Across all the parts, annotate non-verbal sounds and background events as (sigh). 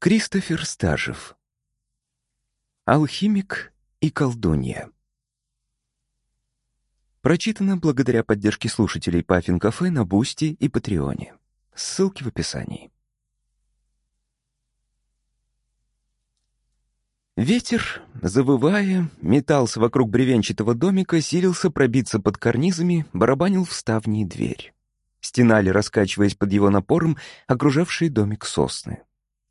Кристофер Сташефф. Алхимик и колдунья. Прочитано благодаря поддержке слушателей Puffin Cafe на Boosty и Patreon е. Ссылки в описании. Ветер, завывая, метался вокруг бревенчатого домика, силился пробиться под карнизами, барабанил в ставни и дверь. Стенали, раскачиваясь под его напором, окружавшие домик сосны.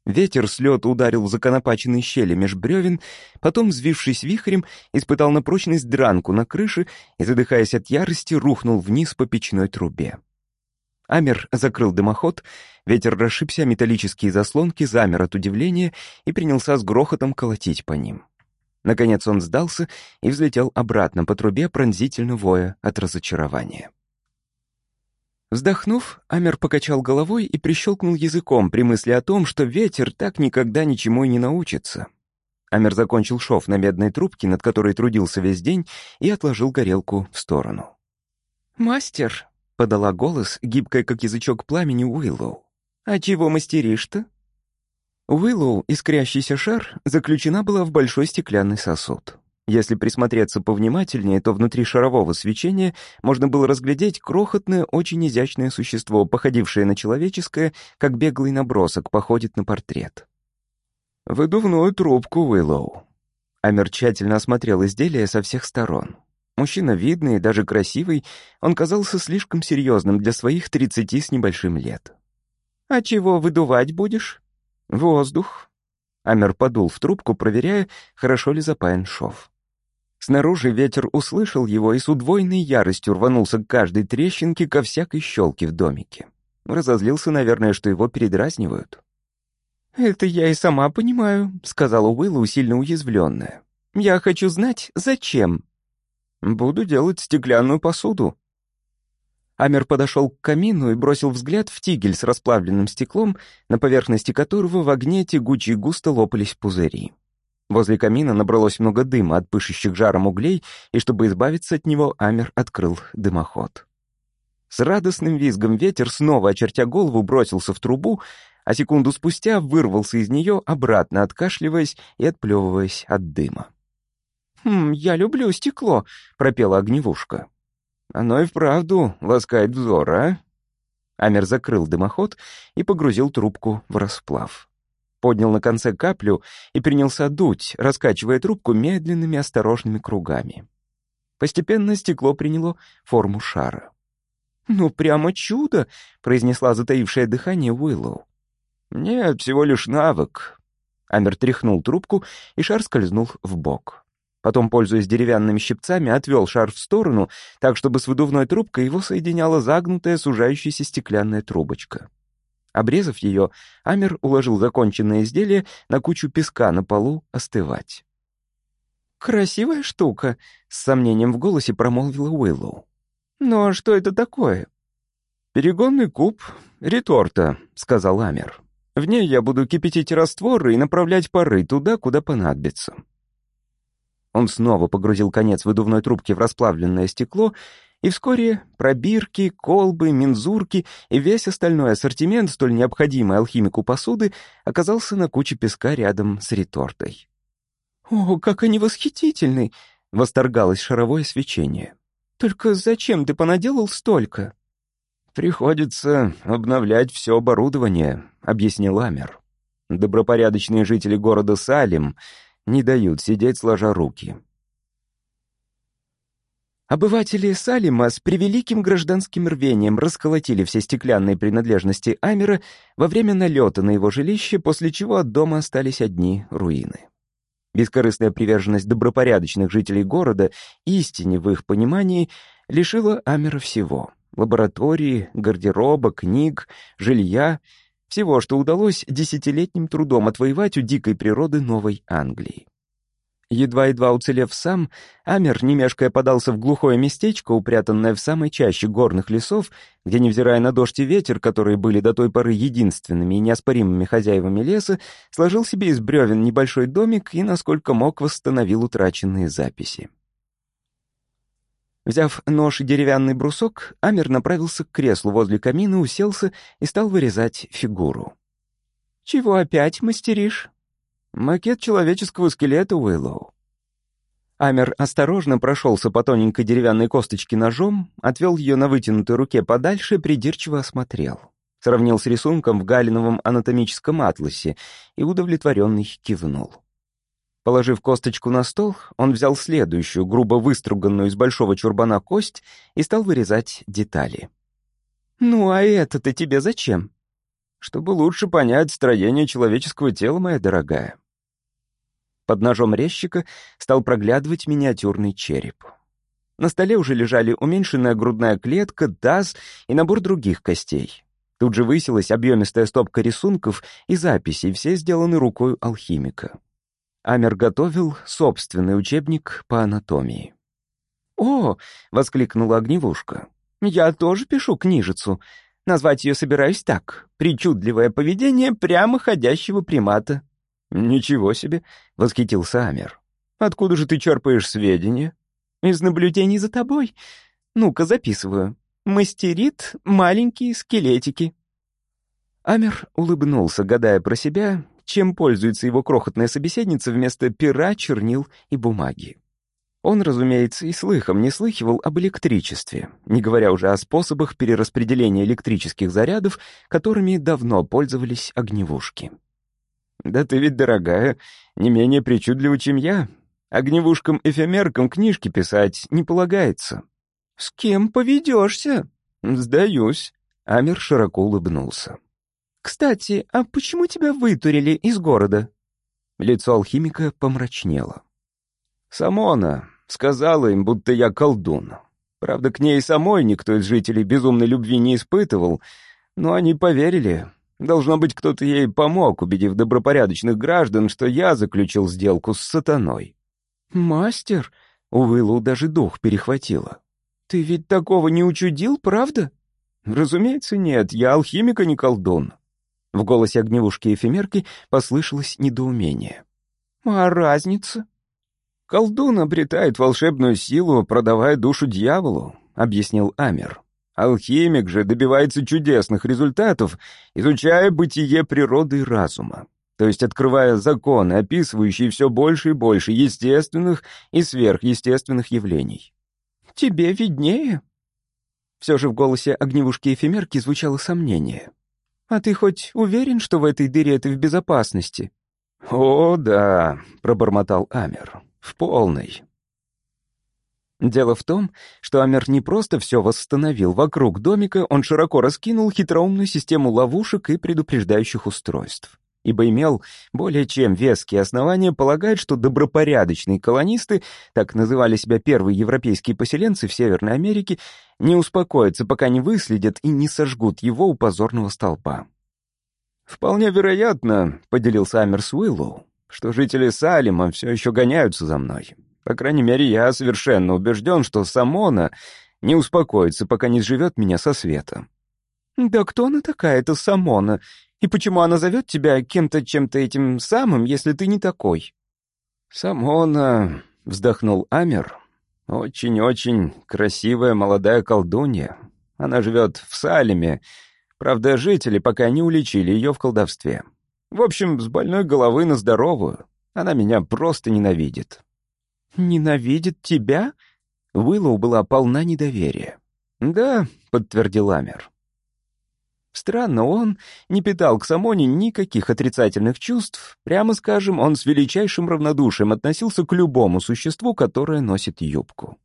Ветер с лёта ударил в законопаченные щели меж бревен, потом, взвившись вихрем, испытал на прочность дранку на крыше и, задыхаясь от ярости, рухнул вниз по печной трубе. Амер закрыл дымоход, ветер расшибся, металлические заслонки замер от удивления и принялся с грохотом колотить по ним. Наконец он сдался и взлетел обратно по трубе, пронзительно воя от разочарования. Вздохнув, Амер покачал головой и прищелкнул языком при мысли о том, что ветер так никогда ничему и не научится. Амер закончил шов на медной трубке, над которой трудился весь день, и отложил горелку в сторону. «Мастер», — подала голос, гибкая как язычок пламени Уиллоу. «А чего мастеришь-то?» Уиллоу, искрящийся шар, заключена была в большой стеклянный сосуд. Если присмотреться повнимательнее, то внутри шарового свечения можно было разглядеть крохотное, очень изящное существо, походившее на человеческое, как беглый набросок походит на портрет. «Выдувную трубку, Уиллоу». Амер тщательно осмотрел изделие со всех сторон. Мужчина видный, даже красивый, он казался слишком серьезным для своих тридцати с небольшим лет. «А чего выдувать будешь?» «Воздух». Амер подул в трубку, проверяя, хорошо ли запаян шов. Снаружи ветер услышал его и с удвоенной яростью рванулся к каждой трещинке, ко всякой щелке в домике. Разозлился, наверное, что его передразнивают. «Это я и сама понимаю», — сказала Уилла, сильно уязвленная. «Я хочу знать, зачем?» «Буду делать стеклянную посуду». Амер подошел к камину и бросил взгляд в тигель с расплавленным стеклом, на поверхности которого в огне тягуче густо лопались пузыри. Возле камина набралось много дыма от пышущих жаром углей, и чтобы избавиться от него, Амер открыл дымоход. С радостным визгом ветер, снова очертя голову, бросился в трубу, а секунду спустя вырвался из нее, обратно откашливаясь и отплевываясь от дыма. «Хм, я люблю стекло», — пропела огневушка. «Оно и вправду ласкает взор, а?» Амер закрыл дымоход и погрузил трубку в расплав поднял на конце каплю и принялся дуть, раскачивая трубку медленными осторожными кругами. Постепенно стекло приняло форму шара. «Ну, прямо чудо!» — произнесла затаившее дыхание Уиллоу. «Нет, всего лишь навык». Амер тряхнул трубку, и шар скользнул в бок. Потом, пользуясь деревянными щипцами, отвел шар в сторону, так, чтобы с выдувной трубкой его соединяла загнутая, сужающаяся стеклянная трубочка. Обрезав ее, Амер уложил законченное изделие на кучу песка на полу остывать. «Красивая штука», — с сомнением в голосе промолвила Уиллоу. «Но что это такое?» «Перегонный куб, реторта», — сказал Амер. «В ней я буду кипятить растворы и направлять пары туда, куда понадобится». Он снова погрузил конец выдувной трубки в расплавленное стекло и вскоре пробирки, колбы, мензурки и весь остальной ассортимент, столь необходимый алхимику посуды, оказался на куче песка рядом с ретортой. «О, как они восхитительны!» — восторгалось шаровое свечение. «Только зачем ты понаделал столько?» «Приходится обновлять все оборудование», — объяснил Амер. «Добропорядочные жители города Салим не дают сидеть сложа руки. Обыватели Салима с превеликим гражданским рвением расколотили все стеклянные принадлежности Амера во время налета на его жилище, после чего от дома остались одни руины. Бескорыстная приверженность добропорядочных жителей города, истине в их понимании, лишила Амера всего — лаборатории, гардероба, книг, жилья, всего, что удалось десятилетним трудом отвоевать у дикой природы Новой Англии. Едва-едва уцелев сам, Амер, не мешкая, подался в глухое местечко, упрятанное в самой чаще горных лесов, где, невзирая на дождь и ветер, которые были до той поры единственными и неоспоримыми хозяевами леса, сложил себе из бревен небольшой домик и, насколько мог, восстановил утраченные записи. Взяв нож и деревянный брусок, Амер направился к креслу возле камина, уселся и стал вырезать фигуру. «Чего опять мастеришь?» «Макет человеческого скелета, Уиллоу». Амер осторожно прошелся по тоненькой деревянной косточке ножом, отвел ее на вытянутой руке подальше, придирчиво осмотрел. Сравнил с рисунком в Галиновом анатомическом атласе и удовлетворенный кивнул. Положив косточку на стол, он взял следующую, грубо выструганную из большого чурбана кость и стал вырезать детали. «Ну а это-то тебе зачем?» чтобы лучше понять строение человеческого тела, моя дорогая. Под ножом резчика стал проглядывать миниатюрный череп. На столе уже лежали уменьшенная грудная клетка, таз и набор других костей. Тут же высилась объемистая стопка рисунков и записей, все сделаны рукой алхимика. Амер готовил собственный учебник по анатомии. «О!» — воскликнула огневушка. «Я тоже пишу книжицу. Назвать ее собираюсь так. Причудливое поведение прямо ходящего примата». «Ничего себе!» — восхитился Амер. «Откуда же ты черпаешь сведения?» «Из наблюдений за тобой. Ну-ка, записываю. Мастерит маленькие скелетики». Амер улыбнулся, гадая про себя, чем пользуется его крохотная собеседница вместо пера, чернил и бумаги. Он, разумеется, и слыхом не слыхивал об электричестве, не говоря уже о способах перераспределения электрических зарядов, которыми давно пользовались огневушки. «Да ты ведь, дорогая, не менее причудлива, чем я. Огневушкам-эфемеркам книжки писать не полагается». «С кем поведешься?» «Сдаюсь», — Амер широко улыбнулся. «Кстати, а почему тебя вытурили из города?» Лицо алхимика помрачнело. Самона сказала им, будто я колдун. Правда, к ней самой никто из жителей безумной любви не испытывал, но они поверили. Должно быть, кто-то ей помог, убедив добропорядочных граждан, что я заключил сделку с сатаной. «Мастер?» — у Уиллу даже дух перехватило. «Ты ведь такого не учудил, правда?» «Разумеется, нет, я алхимик, а не колдун». В голосе огневушки-эфемерки послышалось недоумение. «А разница?» «Колдун обретает волшебную силу, продавая душу дьяволу», — объяснил Амер. «Алхимик же добивается чудесных результатов, изучая бытие природы и разума, то есть открывая законы, описывающие все больше и больше естественных и сверхъестественных явлений». «Тебе виднее?» Все же в голосе огневушки-эфемерки звучало сомнение. «А ты хоть уверен, что в этой дыре ты в безопасности?» «О, да», — пробормотал Амер в полной. Дело в том, что Амер не просто все восстановил вокруг домика, он широко раскинул хитроумную систему ловушек и предупреждающих устройств. Ибо имел более чем веские основания полагать, что добропорядочные колонисты, так называли себя первые европейские поселенцы в Северной Америке, не успокоятся, пока не выследят и не сожгут его у позорного столпа. «Вполне вероятно», — поделился Амер с Уиллоу, что жители Салима все еще гоняются за мной. По крайней мере, я совершенно убежден, что Самона не успокоится, пока не сживет меня со света. «Да кто она такая, эта Самона? И почему она зовет тебя кем-то чем-то этим самым, если ты не такой?» «Самона», — вздохнул Амер, — «очень-очень красивая молодая колдунья. Она живет в Салиме. Правда, жители пока не уличили ее в колдовстве. В общем, с больной головы на здоровую. Она меня просто ненавидит». «Ненавидит тебя?» Уиллоу была полна недоверия. «Да», — подтвердил Амер. Странно, он не питал к Самоне никаких отрицательных чувств. Прямо скажем, он с величайшим равнодушием относился к любому существу, которое носит юбку.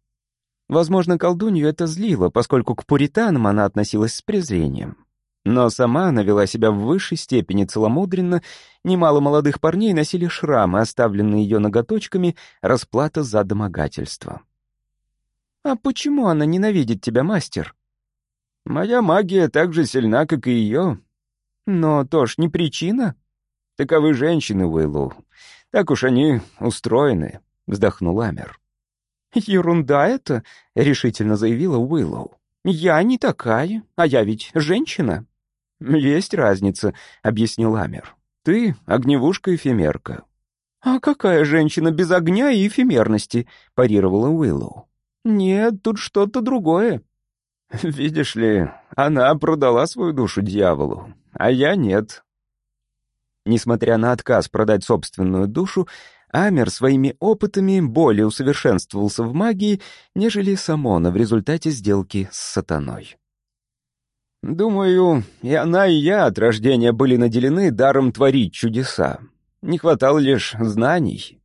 Возможно, колдунью это злило, поскольку к пуританам она относилась с презрением. Но сама она вела себя в высшей степени целомудренно, немало молодых парней носили шрамы, оставленные ее ноготочками, расплата за домогательство. «А почему она ненавидит тебя, мастер?» «Моя магия так же сильна, как и ее». «Но то ж не причина». «Таковы женщины, Уиллу. Так уж они устроены», — вздохнул Амер. «Ерунда это», — решительно заявила Уиллоу. «Я не такая, а я ведь женщина». «Есть разница», — объяснил Амер. «Ты — огневушка-эфемерка». «А какая женщина без огня и эфемерности?» — парировала Уиллоу. «Нет, тут что-то другое». (laughs) «Видишь ли, она продала свою душу дьяволу, а я нет». Несмотря на отказ продать собственную душу, Амер своими опытами более усовершенствовался в магии, нежели Самона в результате сделки с сатаной. Думаю, и она, и я от рождения были наделены даром творить чудеса. Не хватало лишь знаний.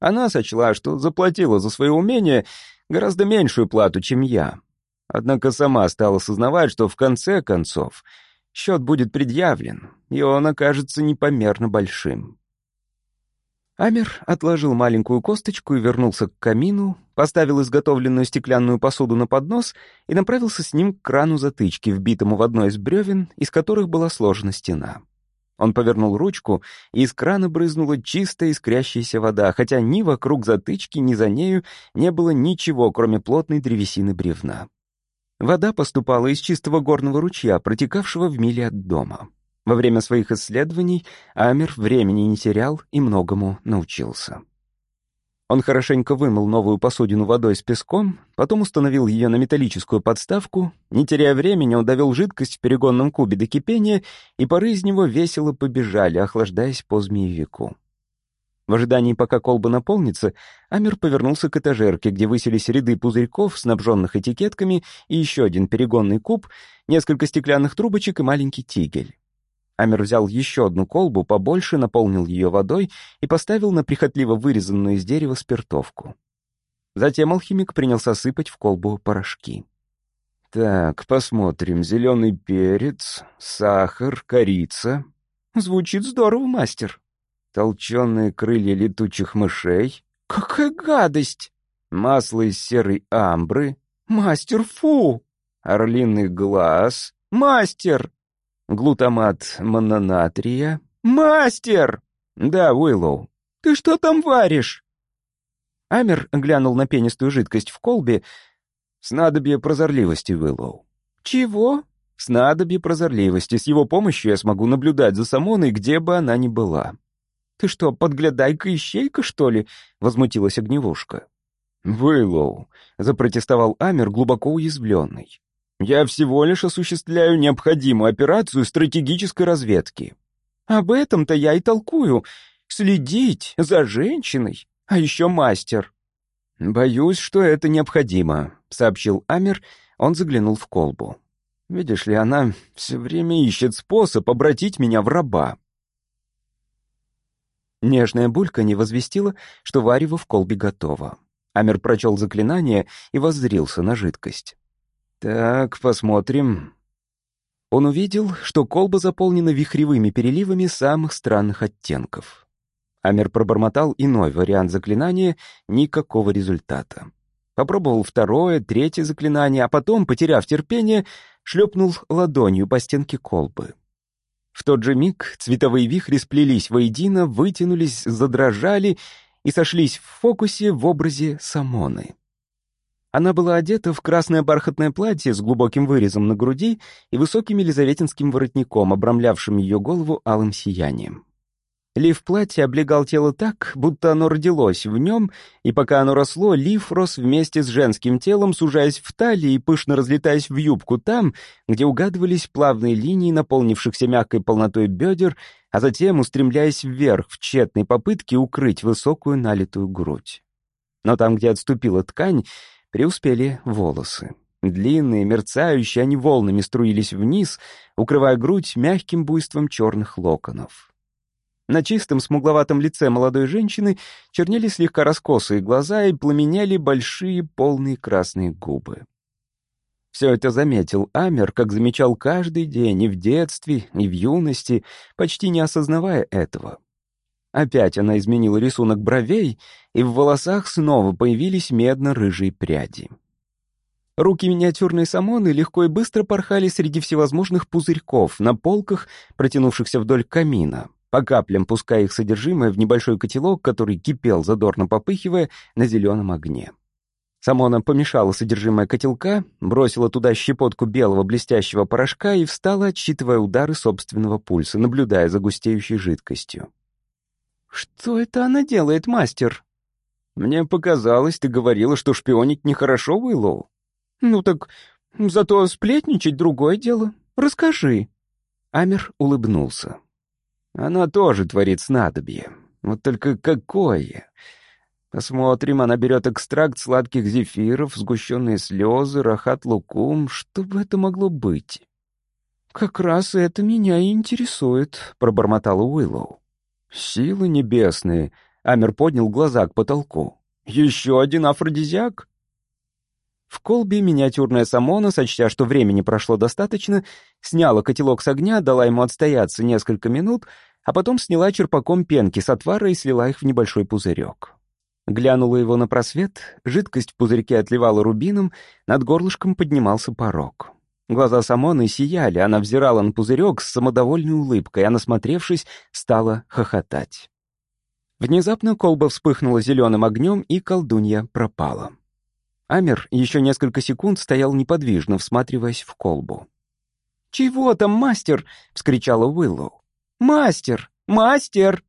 Она сочла, что заплатила за свое умение гораздо меньшую плату, чем я. Однако сама стала сознавать, что в конце концов счет будет предъявлен, и он окажется непомерно большим. Амер отложил маленькую косточку и вернулся к камину, поставил изготовленную стеклянную посуду на поднос и направился с ним к крану затычки, вбитому в одно из бревен, из которых была сложена стена. Он повернул ручку, и из крана брызнула чистая искрящаяся вода, хотя ни вокруг затычки, ни за нею не было ничего, кроме плотной древесины бревна. Вода поступала из чистого горного ручья, протекавшего в миле от дома. Во время своих исследований Амер времени не терял и многому научился. Он хорошенько вымыл новую посудину водой с песком, потом установил ее на металлическую подставку, не теряя времени, он довел жидкость в перегонном кубе до кипения, и пары из него весело побежали, охлаждаясь по змеевику. В ожидании, пока колба наполнится, Амер повернулся к этажерке, где высились ряды пузырьков, снабженных этикетками, и еще один перегонный куб, несколько стеклянных трубочек и маленький тигель. Амер взял еще одну колбу, побольше, наполнил ее водой и поставил на прихотливо вырезанную из дерева спиртовку. Затем алхимик принялся сыпать в колбу порошки. «Так, посмотрим. Зеленый перец, сахар, корица. Звучит здорово, мастер. Толченые крылья летучих мышей. Какая гадость! Масло из серой амбры. Мастер, фу! Орлиный глаз. Мастер! Глутамат мононатрия. «Мастер!» «Да, Уиллоу». «Ты что там варишь?» Амер глянул на пенистую жидкость в колбе. «Снадобье прозорливости, Уиллоу». «Чего?» «Снадобье прозорливости. С его помощью я смогу наблюдать за Самоной, где бы она ни была». «Ты что, подглядайка-ищейка, что ли?» — возмутилась огневушка. «Уиллоу», — запротестовал Амер, глубоко уязвленный. Я всего лишь осуществляю необходимую операцию стратегической разведки. Об этом-то я и толкую. Следить за женщиной, а еще мастер. Боюсь, что это необходимо, сообщил Амер. Он заглянул в колбу. Видишь ли, она все время ищет способ обратить меня в раба. Нежная булька не возвестила, что варево в колбе готово. Амер прочел заклинание и воззрился на жидкость. «Так, посмотрим». Он увидел, что колба заполнена вихревыми переливами самых странных оттенков. Амер пробормотал иной вариант заклинания, никакого результата. Попробовал второе, третье заклинание, а потом, потеряв терпение, шлепнул ладонью по стенке колбы. В тот же миг цветовые вихри сплелись воедино, вытянулись, задрожали и сошлись в фокусе в образе Самоны. Она была одета в красное бархатное платье с глубоким вырезом на груди и высоким елизаветинским воротником, обрамлявшим ее голову алым сиянием. Лиф платья облегал тело так, будто оно родилось в нем, и пока оно росло, лиф рос вместе с женским телом, сужаясь в талии и пышно разлетаясь в юбку там, где угадывались плавные линии, наполнившихся мягкой полнотой бедер, а затем устремляясь вверх в тщетной попытке укрыть высокую налитую грудь. Но там, где отступила ткань, преуспели волосы. Длинные, мерцающие, они волнами струились вниз, укрывая грудь мягким буйством черных локонов. На чистом смугловатом лице молодой женщины чернели слегка раскосые глаза и пламенели большие полные красные губы. Все это заметил Амер, как замечал каждый день и в детстве, и в юности, почти не осознавая этого. Опять она изменила рисунок бровей, и в волосах снова появились медно-рыжие пряди. Руки миниатюрной Самоны легко и быстро порхали среди всевозможных пузырьков на полках, протянувшихся вдоль камина, по каплям пуская их содержимое в небольшой котелок, который кипел, задорно попыхивая, на зеленом огне. Самона помешала содержимое котелка, бросила туда щепотку белого блестящего порошка и встала, отсчитывая удары собственного пульса, наблюдая за густеющей жидкостью. «Что это она делает, мастер?» «Мне показалось, ты говорила, что шпионить нехорошо, Уиллоу». «Ну так зато сплетничать — другое дело. Расскажи». Амер улыбнулся. Она тоже творит снадобье. Вот только какое? Посмотрим, она берет экстракт сладких зефиров, сгущенные слезы, рахат-лукум. Что бы это могло быть? «Как раз это меня и интересует», — пробормотала Уиллоу. «Силы небесные!» — Амер поднял глаза к потолку. «Еще один афродизиак?» В колбе миниатюрная Самона, сочтя, что времени прошло достаточно, сняла котелок с огня, дала ему отстояться несколько минут, а потом сняла черпаком пенки с отвара и слила их в небольшой пузырек. Глянула его на просвет, жидкость в пузырьке отливала рубином, над горлышком поднимался порог. Глаза Самоны сияли, она взирала на пузырек с самодовольной улыбкой, а насмотревшись, стала хохотать. Внезапно колба вспыхнула зеленым огнем, и колдунья пропала. Амер еще несколько секунд стоял неподвижно, всматриваясь в колбу. «Чего там, мастер?» — вскричала Уиллоу. «Мастер! Мастер!»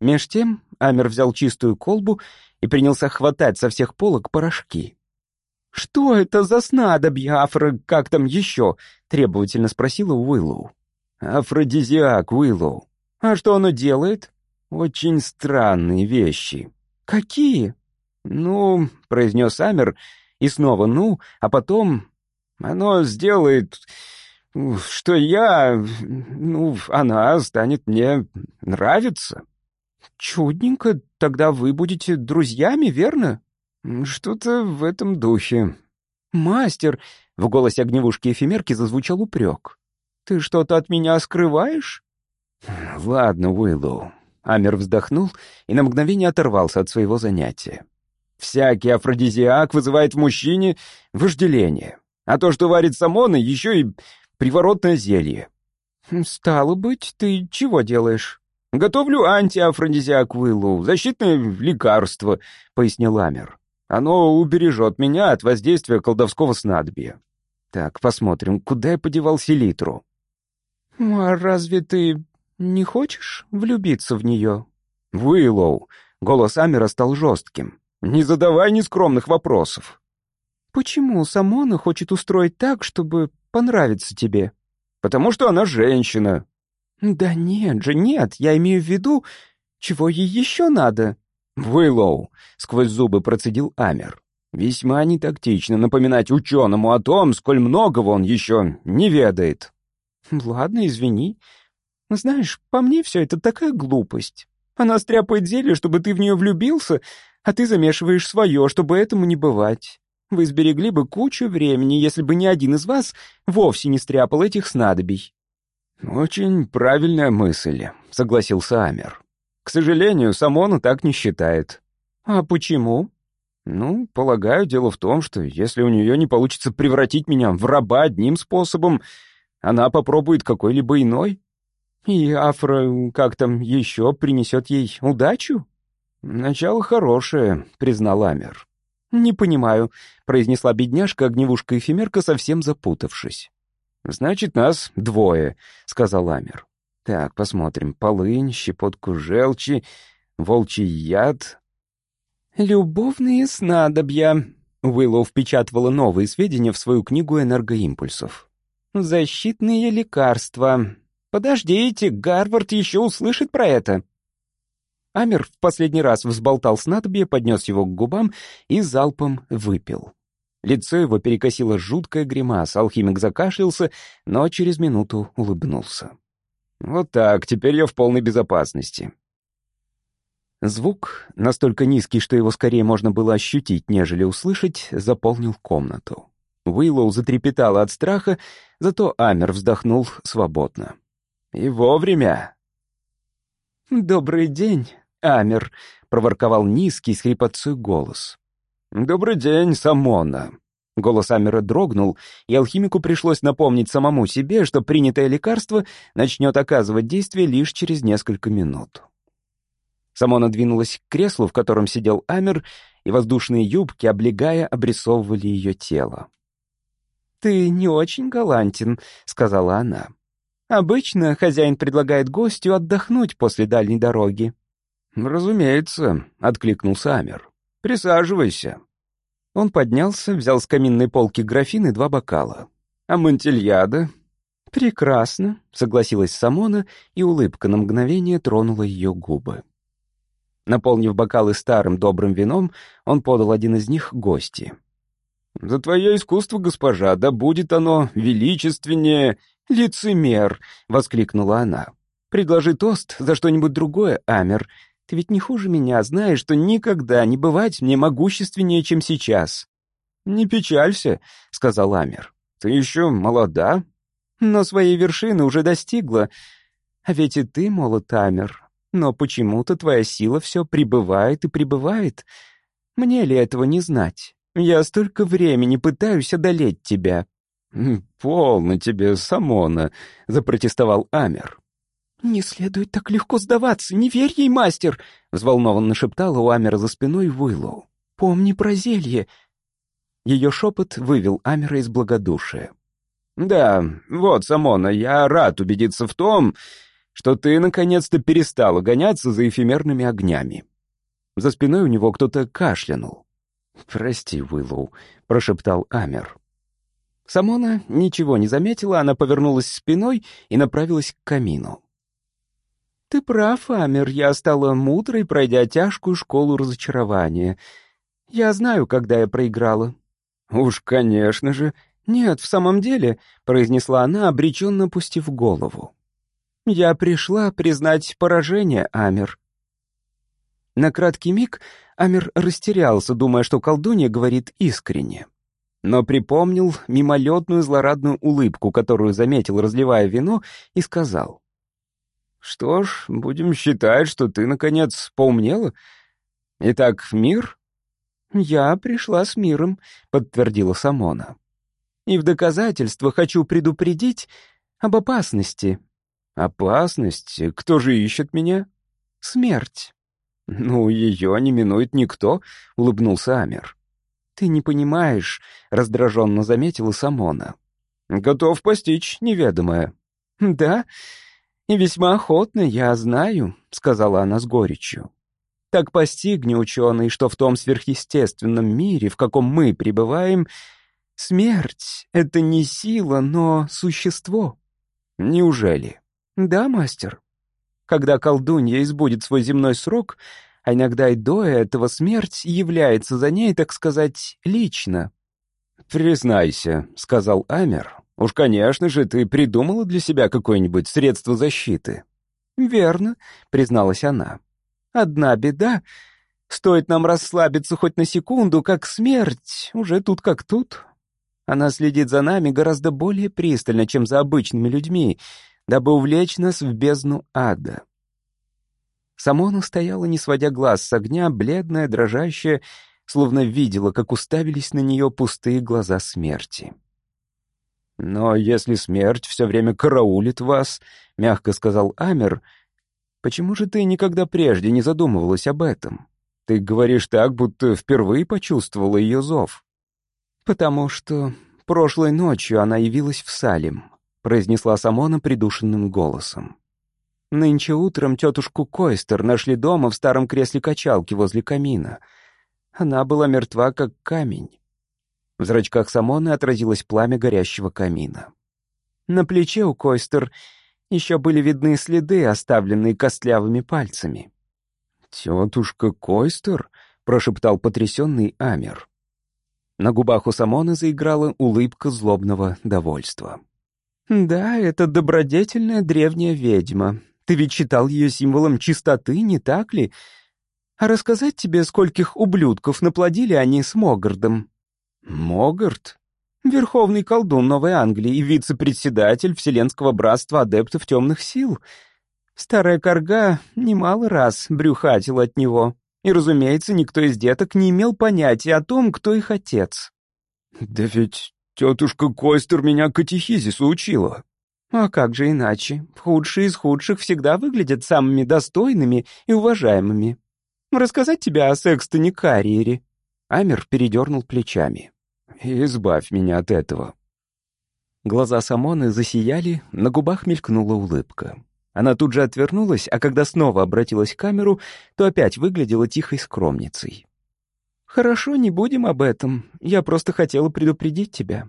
Меж тем Амер взял чистую колбу и принялся хватать со всех полок порошки. «Что это за снадобье, афро... как там еще?» — требовательно спросила Уиллоу. «Афродизиак, Уиллоу. А что оно делает?» «Очень странные вещи». «Какие?» «Ну», — произнес Амер, и снова «ну», а потом «оно сделает, что я, ну, она станет мне нравиться». «Чудненько, тогда вы будете друзьями, верно?» «Что-то в этом духе». «Мастер!» — в голосе огневушки эфемерки зазвучал упрек. «Ты что-то от меня скрываешь?» «Ладно, Уиллоу». Амер вздохнул и на мгновение оторвался от своего занятия. «Всякий афродизиак вызывает в мужчине вожделение. А то, что варит Самона, еще и приворотное зелье». «Стало быть, ты чего делаешь?» «Готовлю антиафродизиак Уиллоу, защитное лекарство», — пояснил Амер. Оно убережет меня от воздействия колдовского снадобья. Так, посмотрим, куда я подевал селитру. «А разве ты не хочешь влюбиться в нее?» «Уиллоу!» — голос Амера стал жестким. «Не задавай нескромных вопросов». «Почему Самона хочет устроить так, чтобы понравиться тебе?» «Потому что она женщина». «Да нет же, нет, я имею в виду, чего ей еще надо?» «Вылоу!» — сквозь зубы процедил Амер. «Весьма нетактично напоминать ученому о том, сколь многого он еще не ведает». «Ладно, извини. Знаешь, по мне все это такая глупость. Она стряпает зелье, чтобы ты в нее влюбился, а ты замешиваешь свое, чтобы этому не бывать. Вы сберегли бы кучу времени, если бы ни один из вас вовсе не стряпал этих снадобий». «Очень правильная мысль», — согласился Амер. К сожалению, Самона так не считает. А почему? Ну, полагаю, дело в том, что если у нее не получится превратить меня в раба одним способом, она попробует какой-либо иной. И Афра, как там, еще принесет ей удачу? Начало хорошее, признал Амер. «Не понимаю», — произнесла бедняжка огневушка-эфемерка, совсем запутавшись. «Значит, нас двое», — сказал Амер. Так, посмотрим. Полынь, щепотку желчи, волчий яд. «Любовные снадобья», — Уиллоу впечатывала новые сведения в свою книгу энергоимпульсов. «Защитные лекарства. Подождите, Гарвард еще услышит про это». Амер в последний раз взболтал снадобье, поднес его к губам и залпом выпил. Лицо его перекосило жуткая гримаса, алхимик закашлялся, но через минуту улыбнулся. Вот так, теперь я в полной безопасности. Звук, настолько низкий, что его скорее можно было ощутить, нежели услышать, заполнил комнату. Уиллоу затрепетала от страха, зато Амер вздохнул свободно. «И вовремя!» «Добрый день, Амер», — проворковал низкий с хрипотцой голос. «Добрый день, Самона», Голос Амера дрогнул, и алхимику пришлось напомнить самому себе, что принятое лекарство начнет оказывать действие лишь через несколько минут. Самона двинулась к креслу, в котором сидел Амер, и воздушные юбки, облегая, обрисовывали ее тело. «Ты не очень галантен», — сказала она. «Обычно хозяин предлагает гостю отдохнуть после дальней дороги». «Разумеется», — откликнулся Амер. «Присаживайся». Он поднялся, взял с каминной полки графин и два бокала. «А Монтильяда?» «Прекрасно», — согласилась Самона, и улыбка на мгновение тронула ее губы. Наполнив бокалы старым добрым вином, он подал один из них гости. «За твое искусство, госпожа, да будет оно величественнее...» «Лицемер!» — воскликнула она. «Предложи тост за что-нибудь другое, Амер. Ты ведь не хуже меня, знаешь, что никогда не бывать мне могущественнее, чем сейчас». «Не печалься», — сказал Амер. «Ты еще молода, но своей вершины уже достигла. А ведь и ты молод, Амер. Но почему-то твоя сила все прибывает и прибывает. Мне ли этого не знать? Я столько времени пытаюсь одолеть тебя». «Полно тебе, Самона», — запротестовал Амер. «Не следует так легко сдаваться, не верь ей, мастер!» — взволнованно шептала у Амера за спиной Уиллоу. «Помни про зелье!» Ее шепот вывел Амера из благодушия. «Да, вот, Самона, я рад убедиться в том, что ты наконец-то перестала гоняться за эфемерными огнями». За спиной у него кто-то кашлянул. «Прости, Уиллоу», — прошептал Амер. Самона ничего не заметила, она повернулась спиной и направилась к камину. «Ты прав, Амер, я стала мудрой, пройдя тяжкую школу разочарования. Я знаю, когда я проиграла». «Уж, конечно же». «Нет, в самом деле», — произнесла она, обреченно опустив голову. «Я пришла признать поражение, Амер». На краткий миг Амер растерялся, думая, что колдунья говорит искренне. Но припомнил мимолетную злорадную улыбку, которую заметил, разливая вино, и сказал. «Что ж, будем считать, что ты, наконец, поумнела. Итак, мир?» «Я пришла с миром», — подтвердила Самона. «И в доказательство хочу предупредить об опасности». «Опасность? Кто же ищет меня?» «Смерть». «Ну, ее не минует никто», — улыбнулся Амер. «Ты не понимаешь», — раздраженно заметила Самона. «Готов постичь неведомое». «Да?» «И весьма охотно, я знаю», — сказала она с горечью. «Так постигни, ученый, что в том сверхъестественном мире, в каком мы пребываем, смерть — это не сила, но существо». «Неужели?» «Да, мастер. Когда колдунья избудет свой земной срок, а иногда и до этого смерть является за ней, так сказать, лично». «Признайся», — сказал Амер, Уж, конечно же, ты придумала для себя какое-нибудь средство защиты. Верно, призналась она. Одна беда. Стоит нам расслабиться хоть на секунду, как смерть, уже тут как тут. Она следит за нами гораздо более пристально, чем за обычными людьми, дабы увлечь нас в бездну ада. Самона стояла, не сводя глаз с огня, бледная, дрожащая, словно видела, как уставились на нее пустые глаза смерти. «Но если смерть все время караулит вас», — мягко сказал Амер, «почему же ты никогда прежде не задумывалась об этом? Ты говоришь так, будто впервые почувствовала ее зов». «Потому что прошлой ночью она явилась в Салим», — произнесла Самона придушенным голосом. «Нынче утром тетушку Койстер нашли дома в старом кресле качалки возле камина. Она была мертва, как камень. В зрачках Самоны отразилось пламя горящего камина. На плече у Койстер еще были видны следы, оставленные костлявыми пальцами. «Тетушка Койстер?» — прошептал потрясенный Амер. На губах у Самоны заиграла улыбка злобного довольства. «Да, это добродетельная древняя ведьма. Ты ведь считал ее символом чистоты, не так ли? А рассказать тебе, скольких ублюдков наплодили они с Могардом?» Могарт? Верховный колдун Новой Англии и вице-председатель Вселенского братства адептов темных сил. Старая корга немало раз брюхатила от него. И, разумеется, никто из деток не имел понятия о том, кто их отец. «Да ведь тетушка Койстер меня катехизису учила». «А как же иначе? Худшие из худших всегда выглядят самыми достойными и уважаемыми. Рассказать тебе о Секстоне Карьере?» Амер передернул плечами избавь меня от этого». Глаза Самоны засияли, на губах мелькнула улыбка. Она тут же отвернулась, а когда снова обратилась к камеру, то опять выглядела тихой скромницей. «Хорошо, не будем об этом. Я просто хотела предупредить тебя.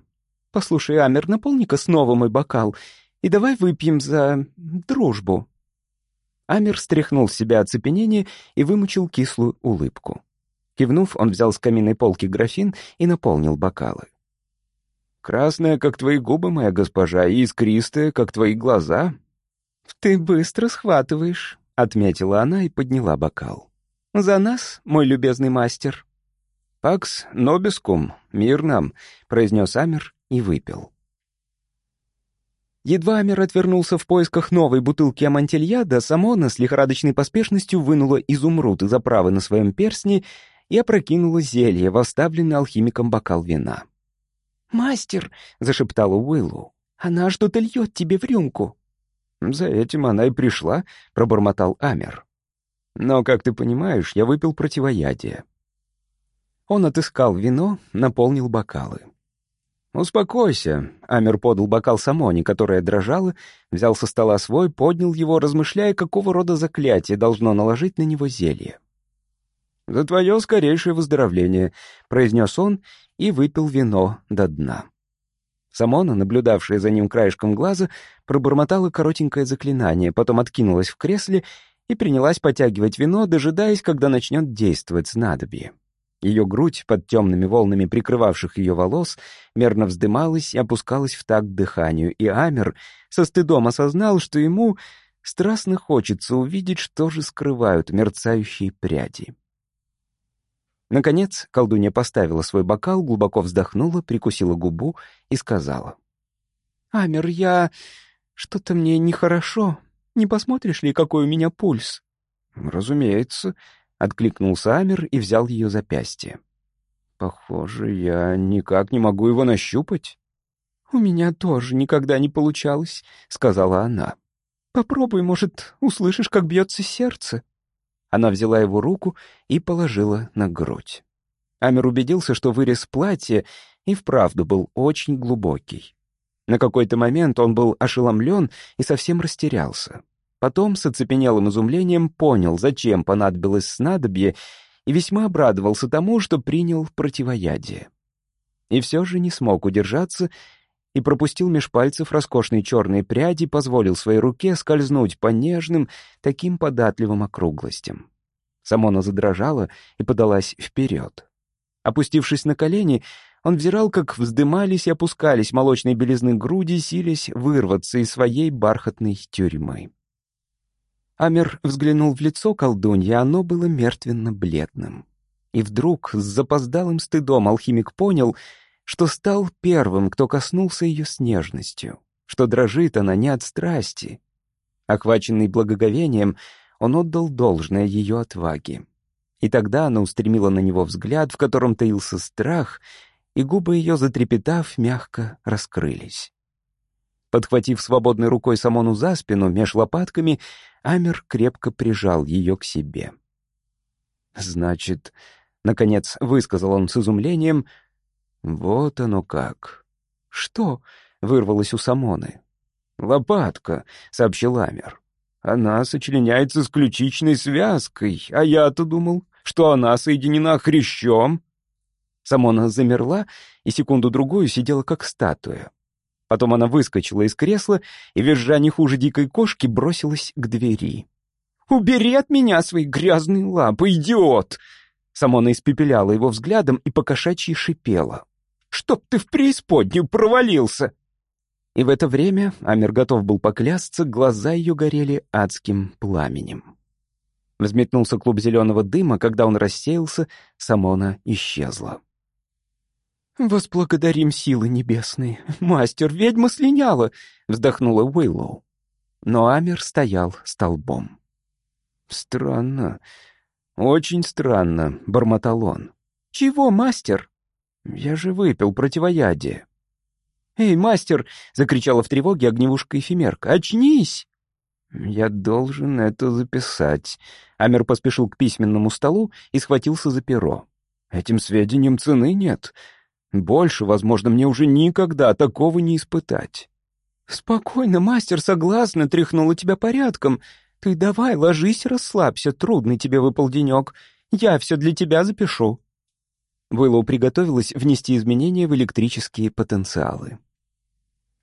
Послушай, Амер, наполни-ка снова мой бокал. И давай выпьем за дружбу». Амер стряхнул с себя оцепенение и вымучил кислую улыбку. Кивнув, он взял с каминной полки графин и наполнил бокалы. «Красная, как твои губы, моя госпожа, и искристая, как твои глаза». «Ты быстро схватываешь», — отметила она и подняла бокал. «За нас, мой любезный мастер». «Пакс нобискум, мир нам», — произнес Амер и выпил. Едва Амер отвернулся в поисках новой бутылки амантильяда, Самона с лихорадочной поспешностью вынула изумруд из оправы на своем перстне и опрокинула зелье в оставленный алхимиком бокал вина. «Мастер!» — зашептала Уиллу. «Она что-то льет тебе в рюмку». «За этим она и пришла», — пробормотал Амер. «Но, как ты понимаешь, я выпил противоядие». Он отыскал вино, наполнил бокалы. «Успокойся», — Амер подал бокал Самони, которая дрожала, взял со стола свой, поднял его, размышляя, какого рода заклятие должно наложить на него зелье. «За твое скорейшее выздоровление», — произнес он и выпил вино до дна. Самона, наблюдавшая за ним краешком глаза, пробормотала коротенькое заклинание, потом откинулась в кресле и принялась потягивать вино, дожидаясь, когда начнет действовать снадобье. Ее грудь, под темными волнами прикрывавших ее волос, мерно вздымалась и опускалась в такт дыханию, и Амер со стыдом осознал, что ему страстно хочется увидеть, что же скрывают мерцающие пряди. Наконец колдунья поставила свой бокал, глубоко вздохнула, прикусила губу и сказала. «Амер, я... Что-то мне нехорошо. Не посмотришь ли, какой у меня пульс?» «Разумеется», Откликнулся Амер и взял ее запястье. «Похоже, я никак не могу его нащупать». «У меня тоже никогда не получалось», — сказала она. «Попробуй, может, услышишь, как бьется сердце». Она взяла его руку и положила на грудь. Амер убедился, что вырез платья и вправду был очень глубокий. На какой-то момент он был ошеломлен и совсем растерялся. Потом с оцепенелым изумлением понял, зачем понадобилось снадобье, и весьма обрадовался тому, что принял противоядие. И все же не смог удержаться и пропустил меж пальцев роскошные черные пряди, позволил своей руке скользнуть по нежным, таким податливым округлостям. Самона задрожала и подалась вперед. Опустившись на колени, он взирал, как вздымались и опускались молочные белизны груди, силясь вырваться из своей бархатной тюрьмы. Амер взглянул в лицо колдуньи, оно было мертвенно-бледным. И вдруг с запоздалым стыдом алхимик понял, что стал первым, кто коснулся ее с нежностью, что дрожит она не от страсти. Охваченный благоговением, он отдал должное ее отваге. И тогда она устремила на него взгляд, в котором таился страх, и губы ее, затрепетав, мягко раскрылись. Подхватив свободной рукой Самону за спину, меж лопатками, Амер крепко прижал ее к себе. «Значит...» — наконец высказал он с изумлением. «Вот оно как». «Что?» — вырвалось у Самоны. «Лопатка», — сообщил Амер. «Она сочленяется с ключичной связкой, а я-то думал, что она соединена хрящом». Самона замерла и секунду-другую сидела как статуя. Потом она выскочила из кресла и, визжа не хуже дикой кошки, бросилась к двери. «Убери от меня свои грязные лапы, идиот!» Самона испепеляла его взглядом и покошачьи шипела. «Чтоб ты в преисподнюю провалился!» И в это время, Амер готов был поклясться, глаза ее горели адским пламенем. Взметнулся клуб зеленого дыма, когда он рассеялся, Самона исчезла. «Возблагодарим силы небесные. Мастер, ведьма слиняла!» — вздохнула Уиллоу. Но Амер стоял столбом. «Странно, очень странно», — бормотал он. «Чего, мастер?» «Я же выпил противоядие». «Эй, мастер!» — закричала в тревоге огневушка-эфемерка. «Очнись!» «Я должен это записать». Амер поспешил к письменному столу и схватился за перо. «Этим сведениям цены нет. Больше, возможно, мне уже никогда такого не испытать. «Спокойно, мастер, согласна, тряхнула тебя порядком. Ты давай, ложись, расслабься, трудный тебе выпал денек. Я все для тебя запишу». Вэллоу приготовилась внести изменения в электрические потенциалы.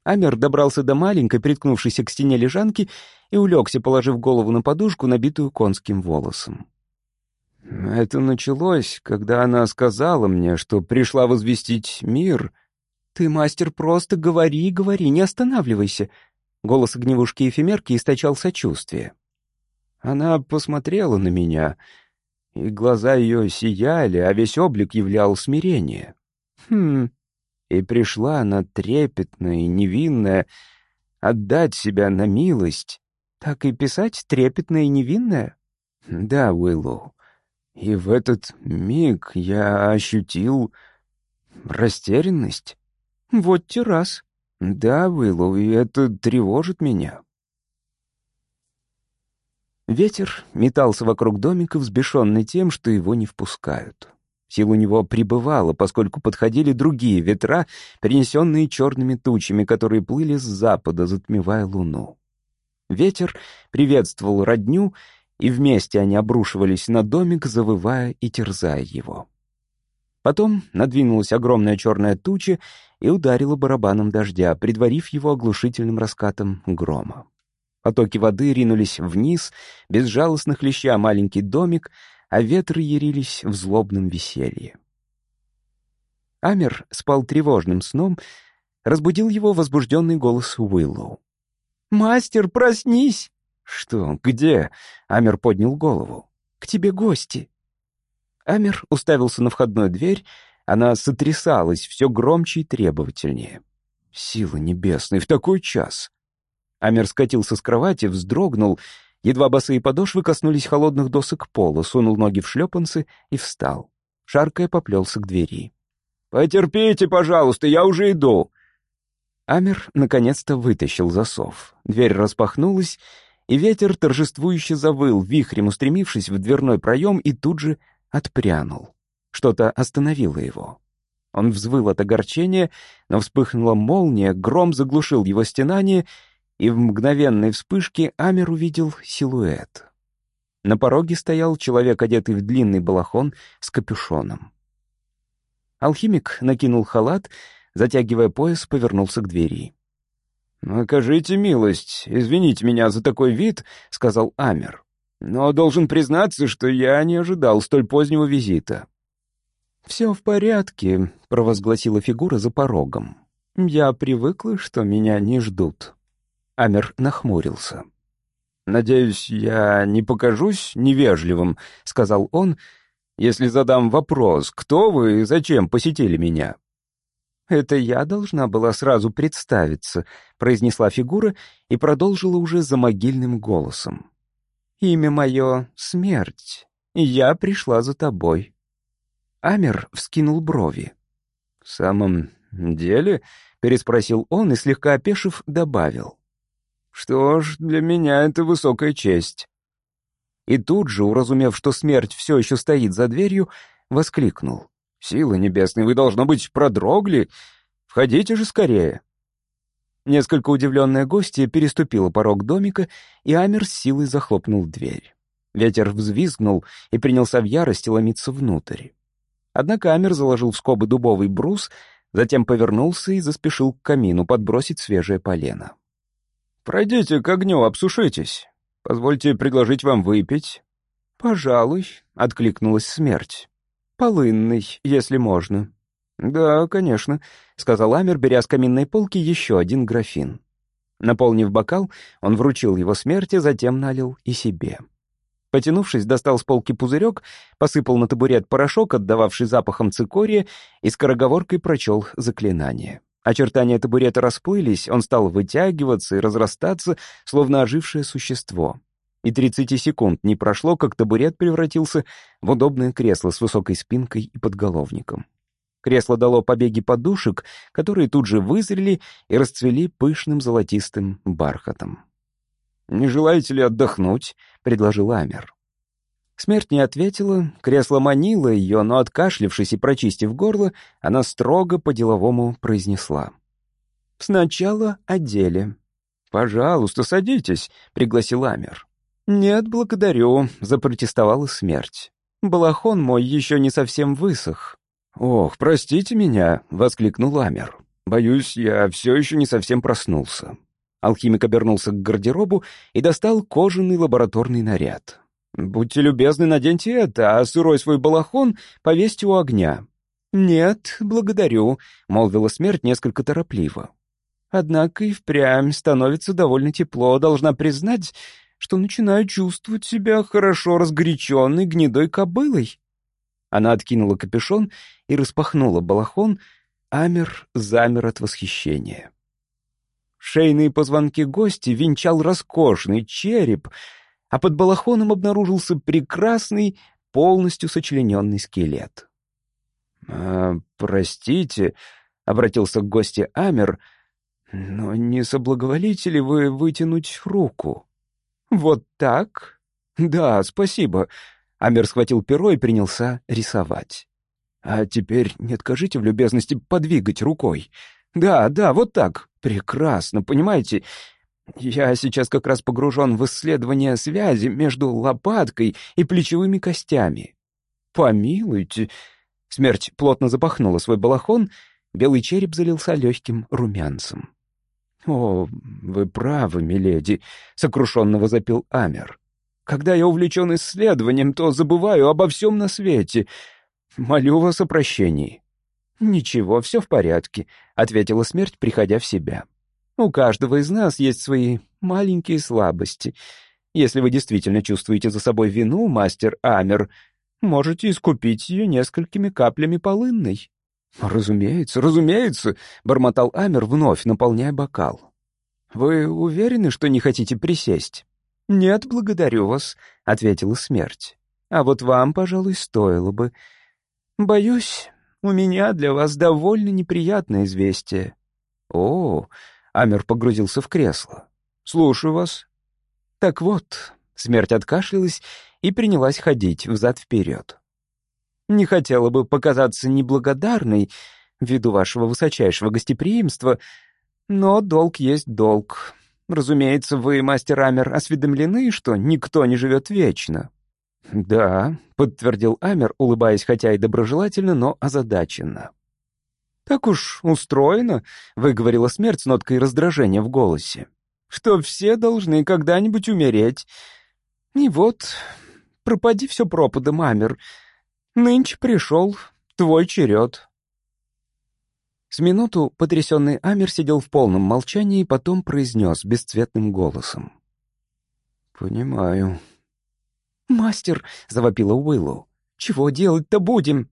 Амер добрался до маленькой, приткнувшейся к стене лежанки, и улегся, положив голову на подушку, набитую конским волосом. Это началось, когда она сказала мне, что пришла возвестить мир. «Ты, мастер, просто говори и говори, не останавливайся». Голос огневушки-эфемерки источал сочувствие. Она посмотрела на меня, и глаза ее сияли, а весь облик являл смирение. «Хм...» И пришла она трепетная и невинная, отдать себя на милость. Так и писать трепетная и невинная? Да, Уиллоу. И в этот миг я ощутил растерянность. Вот те раз. Да, Уиллоу, и это тревожит меня. Ветер метался вокруг домика, взбешенный тем, что его не впускают. Сил у него прибывало, поскольку подходили другие ветра, принесенные черными тучами, которые плыли с запада, затмевая луну. Ветер приветствовал родню и вместе они обрушивались на домик, завывая и терзая его. Потом надвинулась огромная черная туча и ударила барабаном дождя, предварив его оглушительным раскатом грома. Потоки воды ринулись вниз, безжалостно хлеща маленький домик, а ветры ярились в злобном веселье. Амер спал тревожным сном, разбудил его возбужденный голос Уиллоу. «Мастер, проснись!» «Что? Где?» — Амер поднял голову. «К тебе гости». Амер уставился на входную дверь, она сотрясалась все громче и требовательнее. «Сила небесная, в такой час!» Амер скатился с кровати, вздрогнул, едва босые подошвы коснулись холодных досок пола, сунул ноги в шлепанцы и встал. Шаркая поплелся к двери. «Потерпите, пожалуйста, я уже иду!» Амер наконец-то вытащил засов. Дверь распахнулась, и ветер торжествующе завыл, вихрем устремившись в дверной проем и тут же отпрянул. Что-то остановило его. Он взвыл от огорчения, но вспыхнула молния, гром заглушил его стенание, и в мгновенной вспышке Амер увидел силуэт. На пороге стоял человек, одетый в длинный балахон с капюшоном. Алхимик накинул халат, затягивая пояс, повернулся к двери. «Окажите милость, извините меня за такой вид», — сказал Амер. «Но должен признаться, что я не ожидал столь позднего визита». «Все в порядке», — провозгласила фигура за порогом. «Я привыкла, что меня не ждут». Амер нахмурился. «Надеюсь, я не покажусь невежливым», — сказал он, «если задам вопрос, кто вы и зачем посетили меня?» «Это я должна была сразу представиться», — произнесла фигура и продолжила уже за могильным голосом. «Имя мое — Смерть, и я пришла за тобой». Амер вскинул брови. «В самом деле?» — переспросил он и, слегка опешив, добавил. «Что ж, для меня это высокая честь». И тут же, уразумев, что смерть все еще стоит за дверью, воскликнул. «Силы небесные, вы, должно быть, продрогли. Входите же скорее». Несколько удивленная гостья переступила порог домика, и Амер с силой захлопнул дверь. Ветер взвизгнул и принялся в ярости ломиться внутрь. Однако Амер заложил в скобы дубовый брус, затем повернулся и заспешил к камину подбросить свежее полено. «Пройдите к огню, обсушитесь. Позвольте предложить вам выпить». «Пожалуй», — откликнулась смерть. «Полынный, если можно». «Да, конечно», — сказал Амер, беря с каминной полки еще один графин. Наполнив бокал, он вручил его смерти, затем налил и себе. Потянувшись, достал с полки пузырек, посыпал на табурет порошок, отдававший запахом цикория, и скороговоркой прочел заклинание. Очертания табурета расплылись, он стал вытягиваться и разрастаться, словно ожившее существо и 30 секунд не прошло, как табурет превратился в удобное кресло с высокой спинкой и подголовником. Кресло дало побеги подушек, которые тут же вызрели и расцвели пышным золотистым бархатом. «Не желаете ли отдохнуть?» — предложил Амер. Смерть не ответила, кресло манило ее, но, откашлившись и прочистив горло, она строго по-деловому произнесла. «Сначала о деле». «Пожалуйста, садитесь», — пригласил Амер. «Нет, благодарю», — запротестовала смерть. «Балахон мой еще не совсем высох». «Ох, простите меня», — воскликнул Амер. «Боюсь, я все еще не совсем проснулся». Алхимик обернулся к гардеробу и достал кожаный лабораторный наряд. «Будьте любезны, наденьте это, а сырой свой балахон повесьте у огня». «Нет, благодарю», — молвила смерть несколько торопливо. «Однако и впрямь становится довольно тепло, должна признать, что начинаю чувствовать себя хорошо разгоряченной гнедой кобылой». Она откинула капюшон и распахнула балахон. Амер замер от восхищения. Шейные позвонки гости венчал роскошный череп, а под балахоном обнаружился прекрасный, полностью сочлененный скелет. «А, «Простите», — обратился к гости Амер, — «но не соблаговолите ли вы вытянуть руку?» «Вот так?» «Да, спасибо». Амер схватил перо и принялся рисовать. «А теперь не откажите в любезности подвигать рукой». «Да, да, вот так. Прекрасно, понимаете? Я сейчас как раз погружен в исследование связи между лопаткой и плечевыми костями. Помилуйте». Смерть плотно запахнула свой балахон, белый череп залился легким румянцем. «О, вы правы, миледи», — сокрушенно возопил Амер. «Когда я увлечен исследованием, то забываю обо всем на свете. Молю вас о прощении». «Ничего, все в порядке», — ответила смерть, приходя в себя. «У каждого из нас есть свои маленькие слабости. Если вы действительно чувствуете за собой вину, мастер Амер, можете искупить ее несколькими каплями полынной». «Разумеется, разумеется», — бормотал Амер, вновь наполняя бокал. «Вы уверены, что не хотите присесть?» «Нет, благодарю вас», — ответила смерть. «А вот вам, пожалуй, стоило бы. Боюсь, у меня для вас довольно неприятное известие». «О», — Амер погрузился в кресло. «Слушаю вас». «Так вот», — смерть откашлялась и принялась ходить взад-вперед. Не хотела бы показаться неблагодарной ввиду вашего высочайшего гостеприимства, но долг есть долг. Разумеется, вы, мастер Амер, осведомлены, что никто не живет вечно». «Да», — подтвердил Амер, улыбаясь хотя и доброжелательно, но озадаченно. «Так уж устроено», — выговорила смерть с ноткой раздражения в голосе, «что все должны когда-нибудь умереть. И вот, пропади все пропадом, Амер, Нынче пришел твой черед». С минуту потрясенный Амер сидел в полном молчании и потом произнес бесцветным голосом. «Понимаю». «Мастер», — завопила Уиллоу, — «чего делать-то будем?»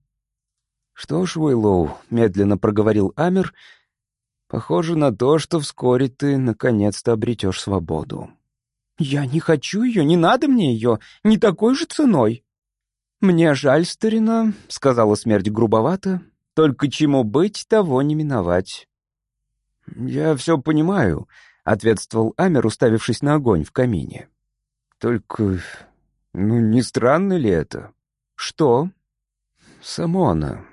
«Что ж, Уиллоу», — медленно проговорил Амер, — «похоже на то, что вскоре ты наконец-то обретешь свободу». «Я не хочу ее, не надо мне ее, не такой же ценой». «Мне жаль, старина», — сказала смерть грубовато, — «только чему быть, того не миновать». «Я все понимаю», — ответствовал Амер, уставившись на огонь в камине. «Только, ну, не странно ли это?» «Что?» «Самона.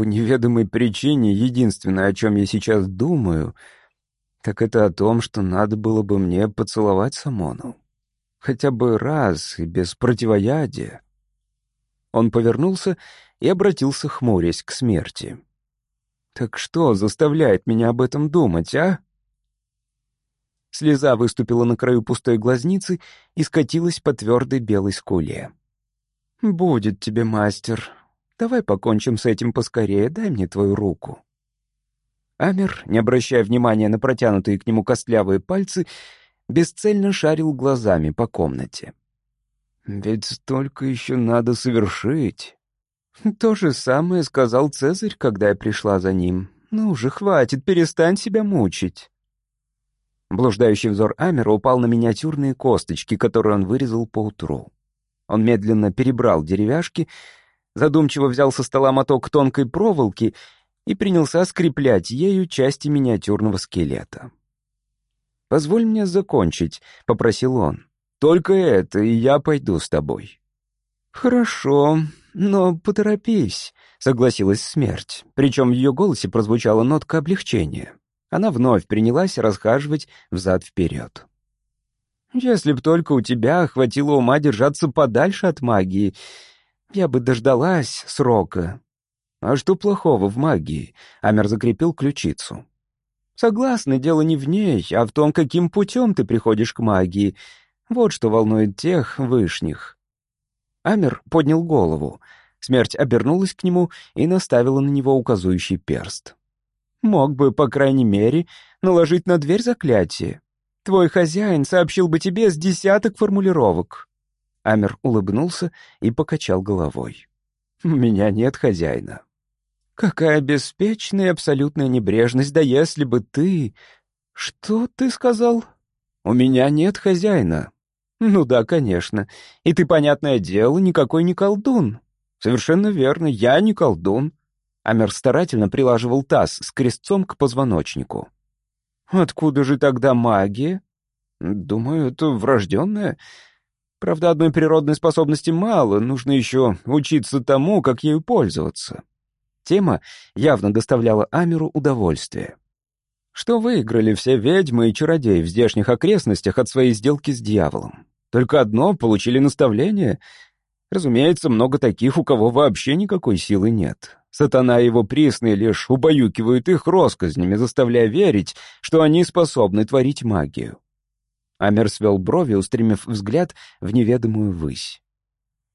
По неведомой причине единственное, о чем я сейчас думаю, так это о том, что надо было бы мне поцеловать Самону. Хотя бы раз и без противоядия». Он повернулся и обратился, хмурясь, к смерти. «Так что заставляет меня об этом думать, а?» Слеза выступила на краю пустой глазницы и скатилась по твердой белой скуле. «Будет тебе, мастер. Давай покончим с этим поскорее, дай мне твою руку». Амер, не обращая внимания на протянутые к нему костлявые пальцы, бесцельно шарил глазами по комнате. Ведь столько еще надо совершить. То же самое сказал Цезарь, когда я пришла за ним. Ну уже хватит, перестань себя мучить. Блуждающий взор Амера упал на миниатюрные косточки, которые он вырезал поутру. Он медленно перебрал деревяшки, задумчиво взял со стола моток тонкой проволоки и принялся скреплять ею части миниатюрного скелета. «Позволь мне закончить», — попросил он. Только это, и я пойду с тобой». «Хорошо, но поторопись», — согласилась смерть. Причем в ее голосе прозвучала нотка облегчения. Она вновь принялась расхаживать взад-вперед. «Если б только у тебя хватило ума держаться подальше от магии, я бы дождалась срока». «А что плохого в магии?» — Амер закрепил ключицу. Согласна, дело не в ней, а в том, каким путем ты приходишь к магии. Вот что волнует тех вышних». Амер поднял голову. Смерть обернулась к нему и наставила на него указующий перст. «Мог бы, по крайней мере, наложить на дверь заклятие. Твой хозяин сообщил бы тебе с десяток формулировок». Амер улыбнулся и покачал головой. «У меня нет хозяина». «Какая беспечная и абсолютная небрежность, да если бы ты...» «Что ты сказал?» «У меня нет хозяина». «Ну да, конечно. И ты, понятное дело, никакой не колдун». «Совершенно верно, я не колдун». Амер старательно прилаживал таз с крестцом к позвоночнику. «Откуда же тогда магия?» «Думаю, это врожденная. Правда, одной природной способности мало, нужно еще учиться тому, как ею пользоваться». Тема явно доставляла Амеру удовольствие. Что выиграли все ведьмы и чародеи в здешних окрестностях от своей сделки с дьяволом? Только одно — получили наставление. Разумеется, много таких, у кого вообще никакой силы нет. Сатана и его присные лишь убаюкивают их росказнями, заставляя верить, что они способны творить магию. Амер свел брови, устремив взгляд в неведомую высь.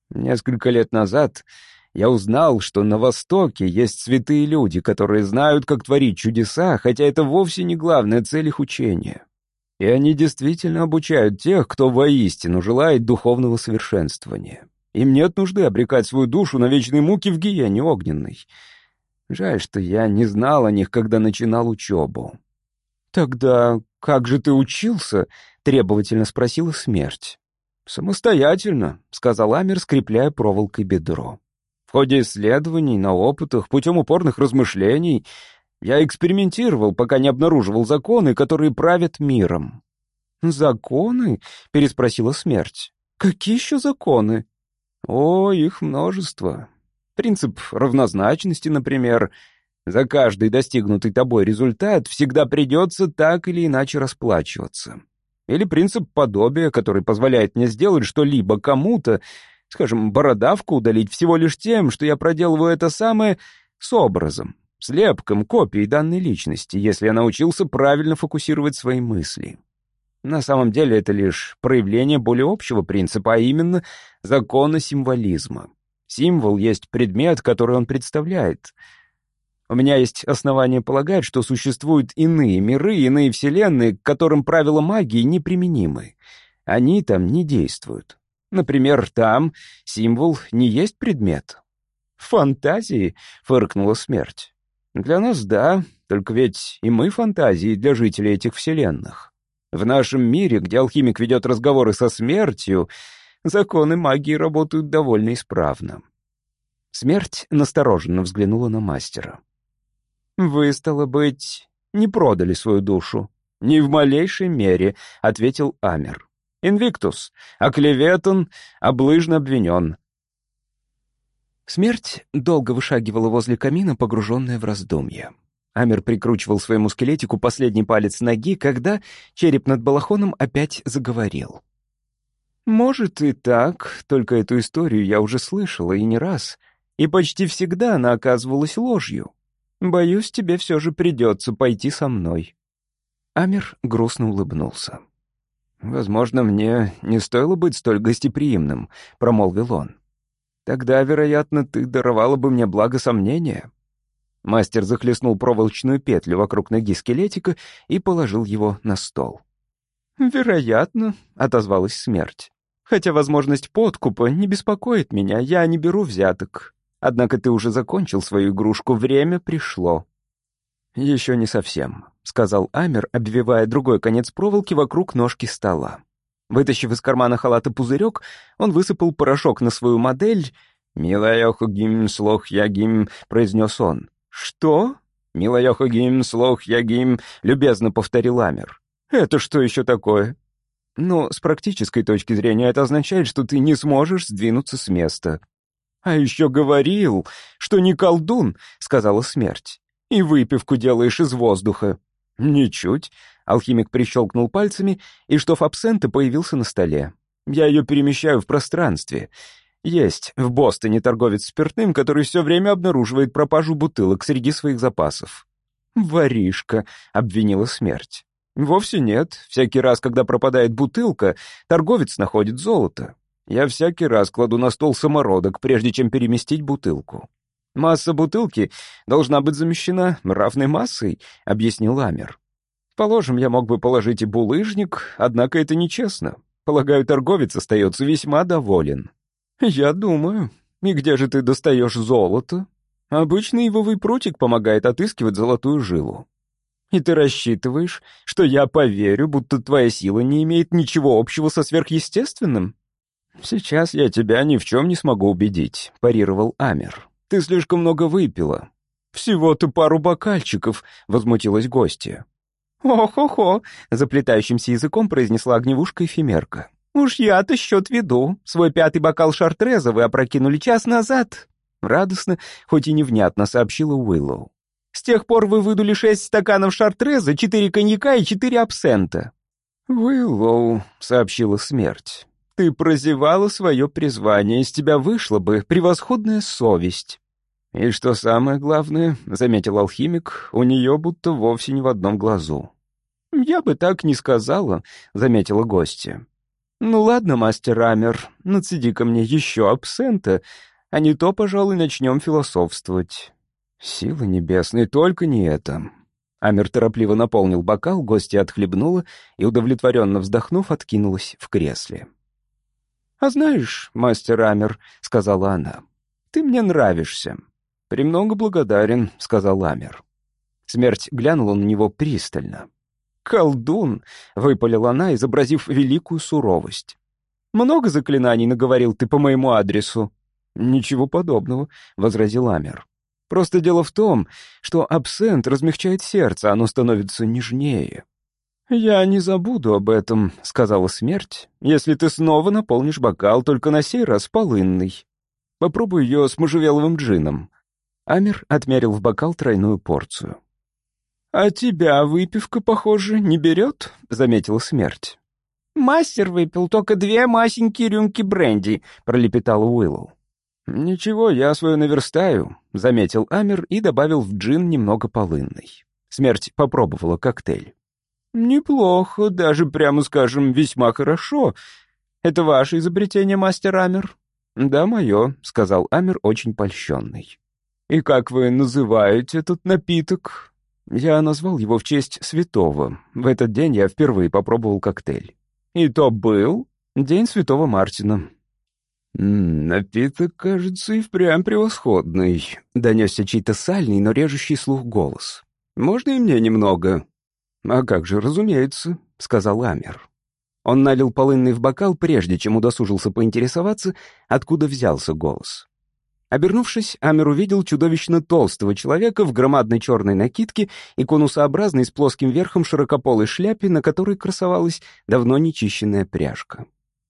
Несколько лет назад я узнал, что на Востоке есть святые люди, которые знают, как творить чудеса, хотя это вовсе не главная цель их учения. И они действительно обучают тех, кто воистину желает духовного совершенствования. Им нет нужды обрекать свою душу на вечные муки в гиене огненной. Жаль, что я не знал о них, когда начинал учебу. «Тогда как же ты учился?» — требовательно спросила смерть. «Самостоятельно», — сказал Амер, скрепляя проволокой бедро ходе исследований, на опытах, путем упорных размышлений я экспериментировал, пока не обнаруживал законы, которые правят миром. «Законы?» — переспросила смерть. «Какие еще законы?» «О, их множество. Принцип равнозначности, например. За каждый достигнутый тобой результат всегда придется так или иначе расплачиваться. Или принцип подобия, который позволяет мне сделать что-либо кому-то, Скажем, бородавку удалить всего лишь тем, что я проделываю это самое с образом, слепком, копией данной личности, если я научился правильно фокусировать свои мысли. На самом деле это лишь проявление более общего принципа, а именно закона символизма. Символ есть предмет, который он представляет. У меня есть основания полагать, что существуют иные миры, иные вселенные, к которым правила магии неприменимы. Они там не действуют. Например, там символ не есть предмет. «Фантазии?» — фыркнула смерть. «Для нас — да, только ведь и мы фантазии для жителей этих вселенных. В нашем мире, где алхимик ведет разговоры со смертью, законы магии работают довольно исправно». Смерть настороженно взглянула на мастера. «Вы, стало быть, не продали свою душу?» «Ни в малейшей мере», — ответил Амер. Инвиктус, оклеветан, облыжно обвинен. Смерть долго вышагивала возле камина, погруженная в раздумья. Амер прикручивал своему скелетику последний палец ноги, когда череп над балахоном опять заговорил. «Может и так, только эту историю я уже слышала и не раз, и почти всегда она оказывалась ложью. Боюсь, тебе все же придется пойти со мной». Амер грустно улыбнулся. «Возможно, мне не стоило быть столь гостеприимным», — промолвил он. «Тогда, вероятно, ты даровала бы мне благо сомнения». Мастер захлестнул проволочную петлю вокруг ноги скелетика и положил его на стол. «Вероятно», — отозвалась смерть. «Хотя возможность подкупа не беспокоит меня, я не беру взяток. Однако ты уже закончил свою игрушку, время пришло». «Еще не совсем», — сказал Амер, обвивая другой конец проволоки вокруг ножки стола. Вытащив из кармана халата пузырек, он высыпал порошок на свою модель. «Милайохагим слох ягим», — произнес он. «Что?» «Милайохагим слох ягим», — любезно повторил Амер. «Это что еще такое?» «Ну, с практической точки зрения это означает, что ты не сможешь сдвинуться с места». «А еще говорил, что не колдун», — сказала смерть. «И выпивку делаешь из воздуха». «Ничуть». Алхимик прищелкнул пальцами, и штоф абсента появился на столе. «Я ее перемещаю в пространстве. Есть в Бостоне торговец спиртным, который все время обнаруживает пропажу бутылок среди своих запасов». «Воришка», — обвинила смерть. «Вовсе нет. Всякий раз, когда пропадает бутылка, торговец находит золото. Я всякий раз кладу на стол самородок, прежде чем переместить бутылку. Масса бутылки должна быть замещена равной массой», — объяснил Амер. «Положим, я мог бы положить и булыжник, однако это нечестно. Полагаю, торговец остается весьма доволен». «Я думаю. И где же ты достаешь золото?» «Обычный ивовый прутик помогает отыскивать золотую жилу. И ты рассчитываешь, что я поверю, будто твоя сила не имеет ничего общего со сверхъестественным?» «Сейчас я тебя ни в чем не смогу убедить», — парировал Амер. «Ты слишком много выпила». «Всего-то пару бокальчиков», — возмутилась гостья. «О-хо-хо», — заплетающимся языком произнесла огневушка-эфемерка. «Уж я-то счет веду. Свой пятый бокал шартреза вы опрокинули час назад». Радостно, хоть и невнятно, сообщила Уиллоу. С тех пор вы выдули шесть стаканов шартреза, четыре коньяка и четыре абсента». «Уиллоу», — сообщила смерть, — «ты прозевала свое призвание, из тебя вышла бы превосходная совесть». «И что самое главное», — заметил алхимик, — «у нее будто вовсе не в одном глазу». «Я бы так не сказала», — заметила гостья. «Ну ладно, мастер Амер, нацеди ко мне еще абсента, а не то, пожалуй, начнем философствовать. Силы небесные, только не это. Амер торопливо наполнил бокал, гостья отхлебнула и, удовлетворенно вздохнув, откинулась в кресле. «А знаешь, мастер Амер», — сказала она, — «ты мне нравишься». «Премного благодарен», — сказал Амер. Смерть глянула на него пристально. «Колдун!» — выпалила она, изобразив великую суровость. «Много заклинаний наговорил ты по моему адресу?» «Ничего подобного», — возразил Амер. Просто дело в том, что абсент размягчает сердце, оно становится нежнее. «Я не забуду об этом», — сказала смерть, «если ты снова наполнишь бокал, только на сей раз полынный. Попробуй ее с можжевеловым джином». Амер отмерил в бокал тройную порцию. «А тебя выпивка, похоже, не берет?» — заметила смерть. «Мастер выпил только две масенькие рюмки бренди», — пролепетал Уиллоу. «Ничего, я свою наверстаю», — заметил Амер и добавил в джин немного полынной. Смерть попробовала коктейль. «Неплохо, даже, прямо скажем, весьма хорошо. Это ваше изобретение, мастер Амер?» «Да, мое», — сказал Амер, очень польщенный. «И как вы называете этот напиток?» Я назвал его в честь святого. В этот день я впервые попробовал коктейль. «И то был?» «День святого Мартина. «Напиток, кажется, и впрямь превосходный», — донесся чей-то сальный, но режущий слух голос. «Можно и мне немного?» «А как же, разумеется», — сказал Амер. Он налил полынный в бокал, прежде чем удосужился поинтересоваться, откуда взялся голос. Обернувшись, Амер увидел чудовищно толстого человека в громадной черной накидке и конусообразной с плоским верхом широкополой шляпе, на которой красовалась давно нечищенная пряжка.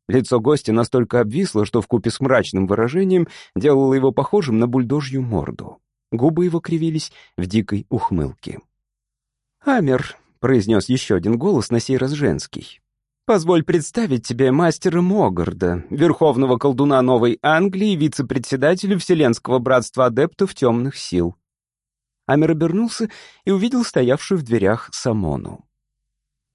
Лицо гостя настолько обвисло, что вкупе с мрачным выражением делало его похожим на бульдожью морду. Губы его кривились в дикой ухмылке. «Амер», — произнес еще один голос, на сей раз женский. «Позволь представить тебе мастера Могарда, верховного колдуна Новой Англии и вице-председателя Вселенского братства адептов темных сил». Амер обернулся и увидел стоявшую в дверях Самону.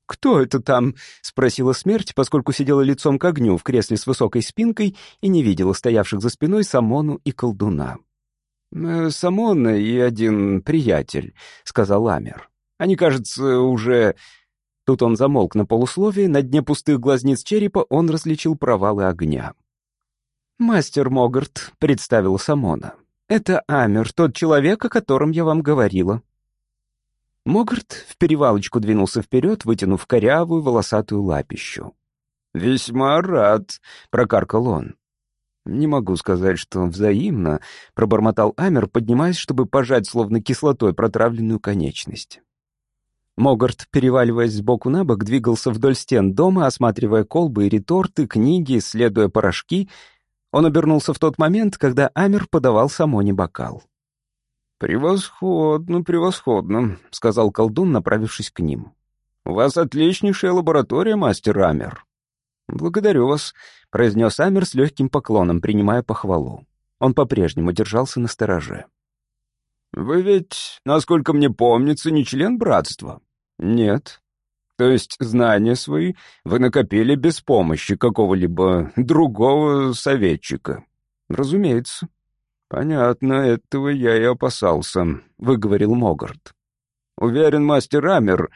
«Кто это там?» — спросила смерть, поскольку сидела лицом к огню в кресле с высокой спинкой и не видела стоявших за спиной Самону и колдуна. «Э, «Самона и один приятель», — сказал Амер. «Они, кажется, уже...» Тут он замолк на полусловие, на дне пустых глазниц черепа он различил провалы огня. «Мастер Могарт», — представил Самона. «Это Амер, тот человек, о котором я вам говорила». Могарт в перевалочку двинулся вперед, вытянув корявую волосатую лапищу. «Весьма рад», — прокаркал он. «Не могу сказать, что взаимно», — пробормотал Амер, поднимаясь, чтобы пожать словно кислотой протравленную конечность. Могарт, переваливаясь сбоку на бок, двигался вдоль стен дома, осматривая колбы и реторты, книги, исследуя порошки. Он обернулся в тот момент, когда Амер подавал Самоне бокал. «Превосходно, превосходно», — сказал колдун, направившись к ним. «У вас отличнейшая лаборатория, мастер Амер». «Благодарю вас», — произнес Амер с легким поклоном, принимая похвалу. Он по-прежнему держался на стороже. Вы ведь, насколько мне помнится, не член братства? Нет. То есть знания свои вы накопили без помощи какого-либо другого советчика? Разумеется. Понятно, этого я и опасался, выговорил Могарт. Уверен, мастер Амер,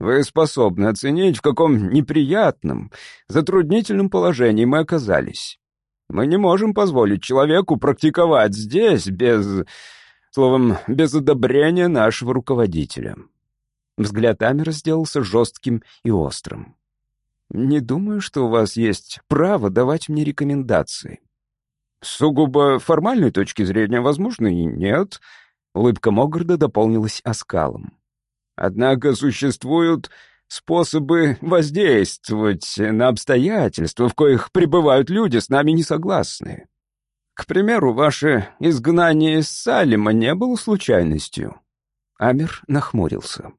вы способны оценить, в каком неприятном, затруднительном положении мы оказались. Мы не можем позволить человеку практиковать здесь без, словом, без одобрения нашего руководителя. Взгляд Амера сделался жестким и острым. «Не думаю, что у вас есть право давать мне рекомендации». «С сугубо формальной точки зрения, возможно, и нет». Улыбка Могарда дополнилась оскалом. «Однако существуют способы воздействовать на обстоятельства, в коих пребывают люди, с нами не согласные. К примеру, ваше изгнание из Салима не было случайностью». Амер нахмурился.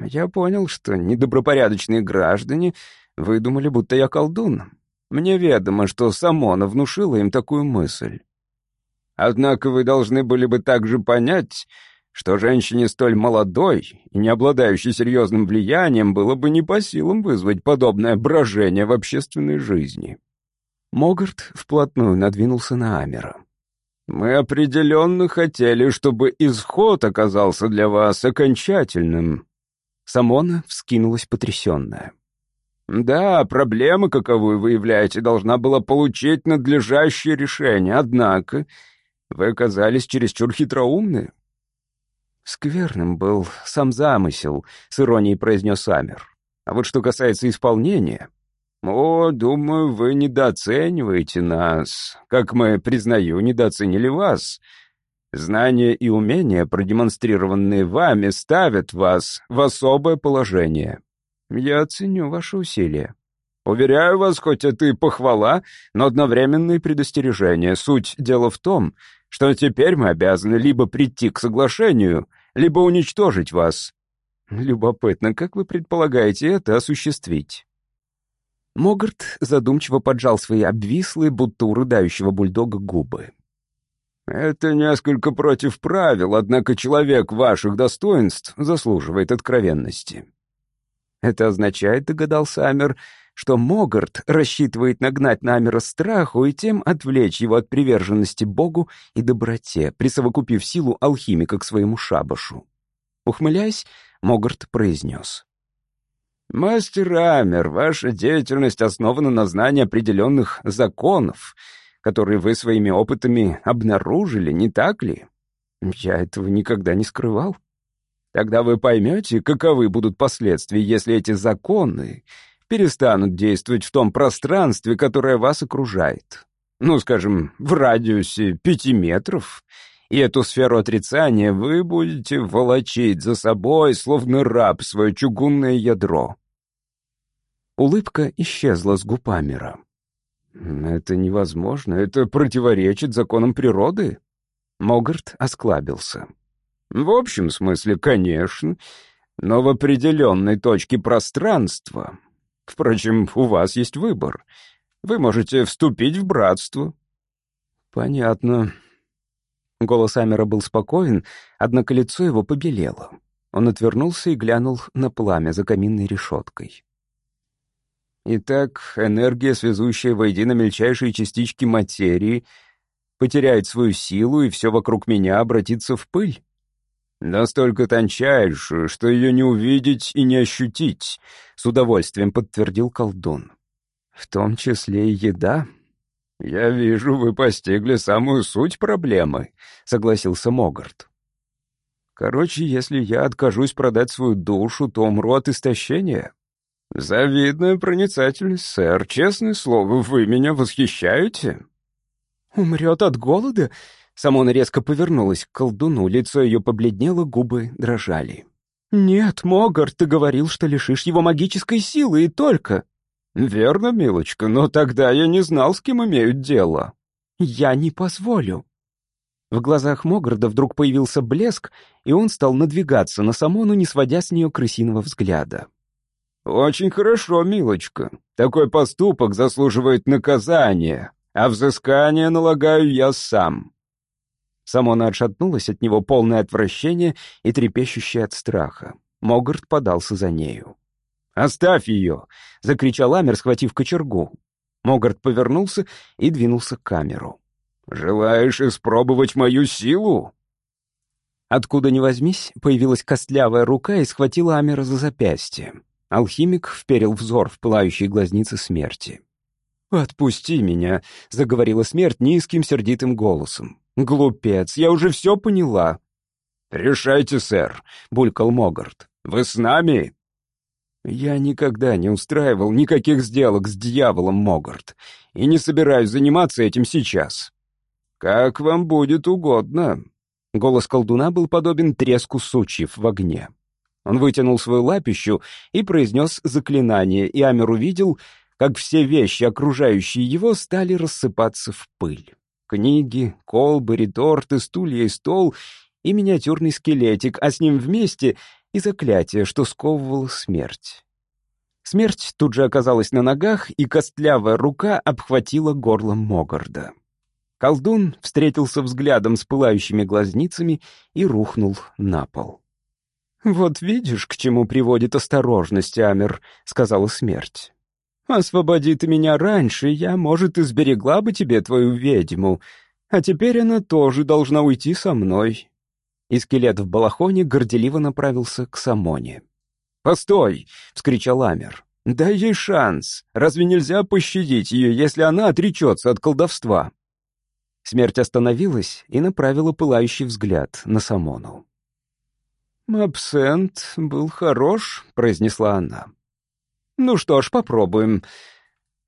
Я понял, что недобропорядочные граждане выдумали, будто я колдун. Мне ведомо, что Самона внушила им такую мысль. Однако вы должны были бы также понять, что женщине столь молодой и не обладающей серьезным влиянием было бы не по силам вызвать подобное брожение в общественной жизни. Могарт вплотную надвинулся на Амера. «Мы определенно хотели, чтобы исход оказался для вас окончательным. Самона вскинулась потрясенная. «Да, проблема, каковую вы являете, должна была получить надлежащее решение, однако вы оказались чересчур хитроумны». «Скверным был сам замысел», — с иронией произнес Амер. «А вот что касается исполнения...» «О, думаю, вы недооцениваете нас. Как мы, признаю, недооценили вас. Знания и умения, продемонстрированные вами, ставят вас в особое положение. Я оценю ваши усилия. Уверяю вас, хоть это и похвала, но одновременные предостережения. Суть дела в том, что теперь мы обязаны либо прийти к соглашению, либо уничтожить вас. Любопытно, как вы предполагаете это осуществить?» Могарт задумчиво поджал свои обвислые, будто у рыдающего бульдога, губы. «Это несколько против правил, однако человек ваших достоинств заслуживает откровенности». Это означает, догадался Амер, что Могарт рассчитывает нагнать на Амера страху и тем отвлечь его от приверженности Богу и доброте, присовокупив силу алхимика к своему шабашу. Ухмыляясь, Могарт произнес. «Мастер Амер, ваша деятельность основана на знании определенных законов, которые вы своими опытами обнаружили, не так ли? Я этого никогда не скрывал. Тогда вы поймете, каковы будут последствия, если эти законы перестанут действовать в том пространстве, которое вас окружает. Ну, скажем, в радиусе пяти метров. И эту сферу отрицания вы будете волочить за собой, словно раб, свое чугунное ядро. Улыбка исчезла с губ Амера. «Это невозможно, это противоречит законам природы». Могарт осклабился. «В общем смысле, конечно, но в определенной точке пространства. Впрочем, у вас есть выбор. Вы можете вступить в братство». «Понятно». Голос Амера был спокоен, однако лицо его побелело. Он отвернулся и глянул на пламя за каминной решеткой. Итак, энергия, связующая воедино мельчайшие частички материи, потеряет свою силу, и все вокруг меня обратится в пыль. Настолько тончайшую, что ее не увидеть и не ощутить, с удовольствием подтвердил колдун. В том числе и еда. Я вижу, вы постигли самую суть проблемы, согласился Могарт. Короче, если я откажусь продать свою душу, то умру от истощения. «Завидная проницательность, сэр. Честное слово, вы меня восхищаете?» «Умрет от голода?» Самона резко повернулась к колдуну, лицо ее побледнело, губы дрожали. «Нет, Могар, ты говорил, что лишишь его магической силы, и только...» «Верно, милочка, но тогда я не знал, с кем имеют дело». «Я не позволю». В глазах Могарда вдруг появился блеск, и он стал надвигаться на Самону, не сводя с нее крысиного взгляда. «Очень хорошо, милочка. Такой поступок заслуживает наказания, а взыскание налагаю я сам». Самона отшатнулась от него, полное отвращение и трепещущее от страха. Могарт подался за нею. «Оставь ее!» — закричал Амер, схватив кочергу. Могарт повернулся и двинулся к камеру. «Желаешь испробовать мою силу?» Откуда ни возьмись, появилась костлявая рука и схватила Амера за запястье. Алхимик вперил взор в пылающие глазницы смерти. «Отпусти меня», — заговорила смерть низким сердитым голосом. «Глупец, я уже все поняла». «Решайте, сэр», — булькал Могарт. «Вы с нами?» «Я никогда не устраивал никаких сделок с дьяволом, Могарт, и не собираюсь заниматься этим сейчас». «Как вам будет угодно». Голос колдуна был подобен треску сучьев в огне. Он вытянул свою лапищу и произнес заклинание, и Амер увидел, как все вещи, окружающие его, стали рассыпаться в пыль. Книги, колбы, реторты, стулья и стол и миниатюрный скелетик, а с ним вместе и заклятие, что сковывало смерть. Смерть тут же оказалась на ногах, и костлявая рука обхватила горло Могарда. Колдун встретился взглядом с пылающими глазницами и рухнул на пол. «Вот видишь, к чему приводит осторожность, Амер», — сказала смерть. «Освободи ты меня раньше, я, может, и сберегла бы тебе твою ведьму, а теперь она тоже должна уйти со мной и скелет в балахоне горделиво направился к Самоне. «Постой!» — вскричал Амер. «Дай ей шанс. Разве нельзя пощадить ее, если она отречется от колдовства?» Смерть остановилась и направила пылающий взгляд на Самону. «Абсент был хорош», — произнесла она. «Ну что ж, попробуем.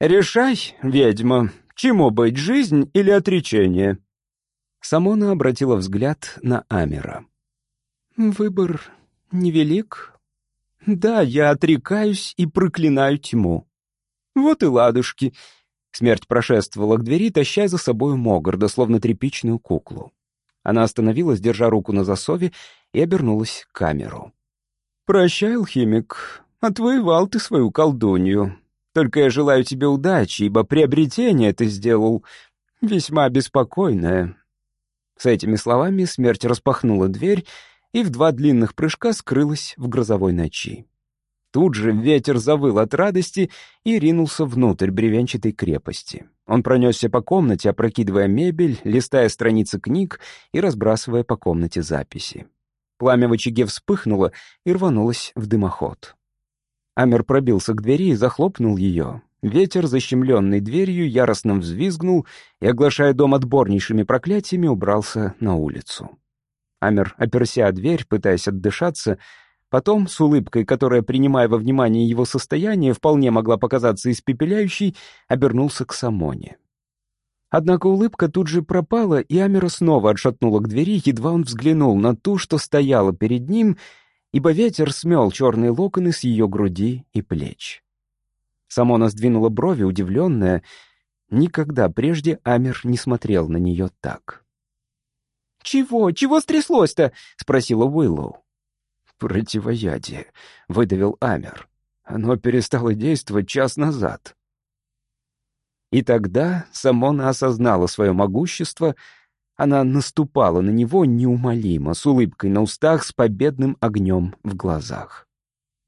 Решай, ведьма, чему быть, жизнь или отречение?» Самона обратила взгляд на Амера. «Выбор невелик. Да, я отрекаюсь и проклинаю тьму. Вот и ладушки». Смерть прошествовала к двери, таща за собой Могарда, словно тряпичную куклу. Она остановилась, держа руку на засове, и обернулась к камеру. «Прощай, алхимик, отвоевал ты свою колдунью. Только я желаю тебе удачи, ибо приобретение ты сделал весьма беспокойное. С этими словами смерть распахнула дверь и в два длинных прыжка скрылась в грозовой ночи. Тут же ветер завыл от радости и ринулся внутрь бревенчатой крепости. Он пронесся по комнате, опрокидывая мебель, листая страницы книг и разбрасывая по комнате записи. Пламя в очаге вспыхнуло и рванулось в дымоход. Амер пробился к двери и захлопнул ее. Ветер, защемленный дверью, яростно взвизгнул и, оглашая дом отборнейшими проклятиями, убрался на улицу. Амер, оперся о дверь, пытаясь отдышаться, потом, с улыбкой, которая, принимая во внимание его состояние, вполне могла показаться испепеляющей, обернулся к Самоне. Однако улыбка тут же пропала, и Амера снова отшатнула к двери, едва он взглянул на ту, что стояла перед ним, ибо ветер смел черные локоны с ее груди и плеч. Самона сдвинула брови, удивленная. Никогда прежде Амер не смотрел на нее так. «Чего? Чего стряслось-то?» — спросила Уиллоу. «Противоядие», — выдавил Амер. «Оно перестало действовать час назад». И тогда Самона осознала свое могущество, она наступала на него неумолимо, с улыбкой на устах, с победным огнем в глазах.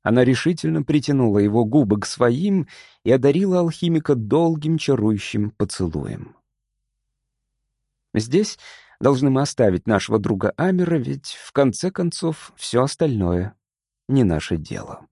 Она решительно притянула его губы к своим и одарила алхимика долгим чарующим поцелуем. Здесь должны мы оставить нашего друга Амера, ведь в конце концов все остальное не наше дело.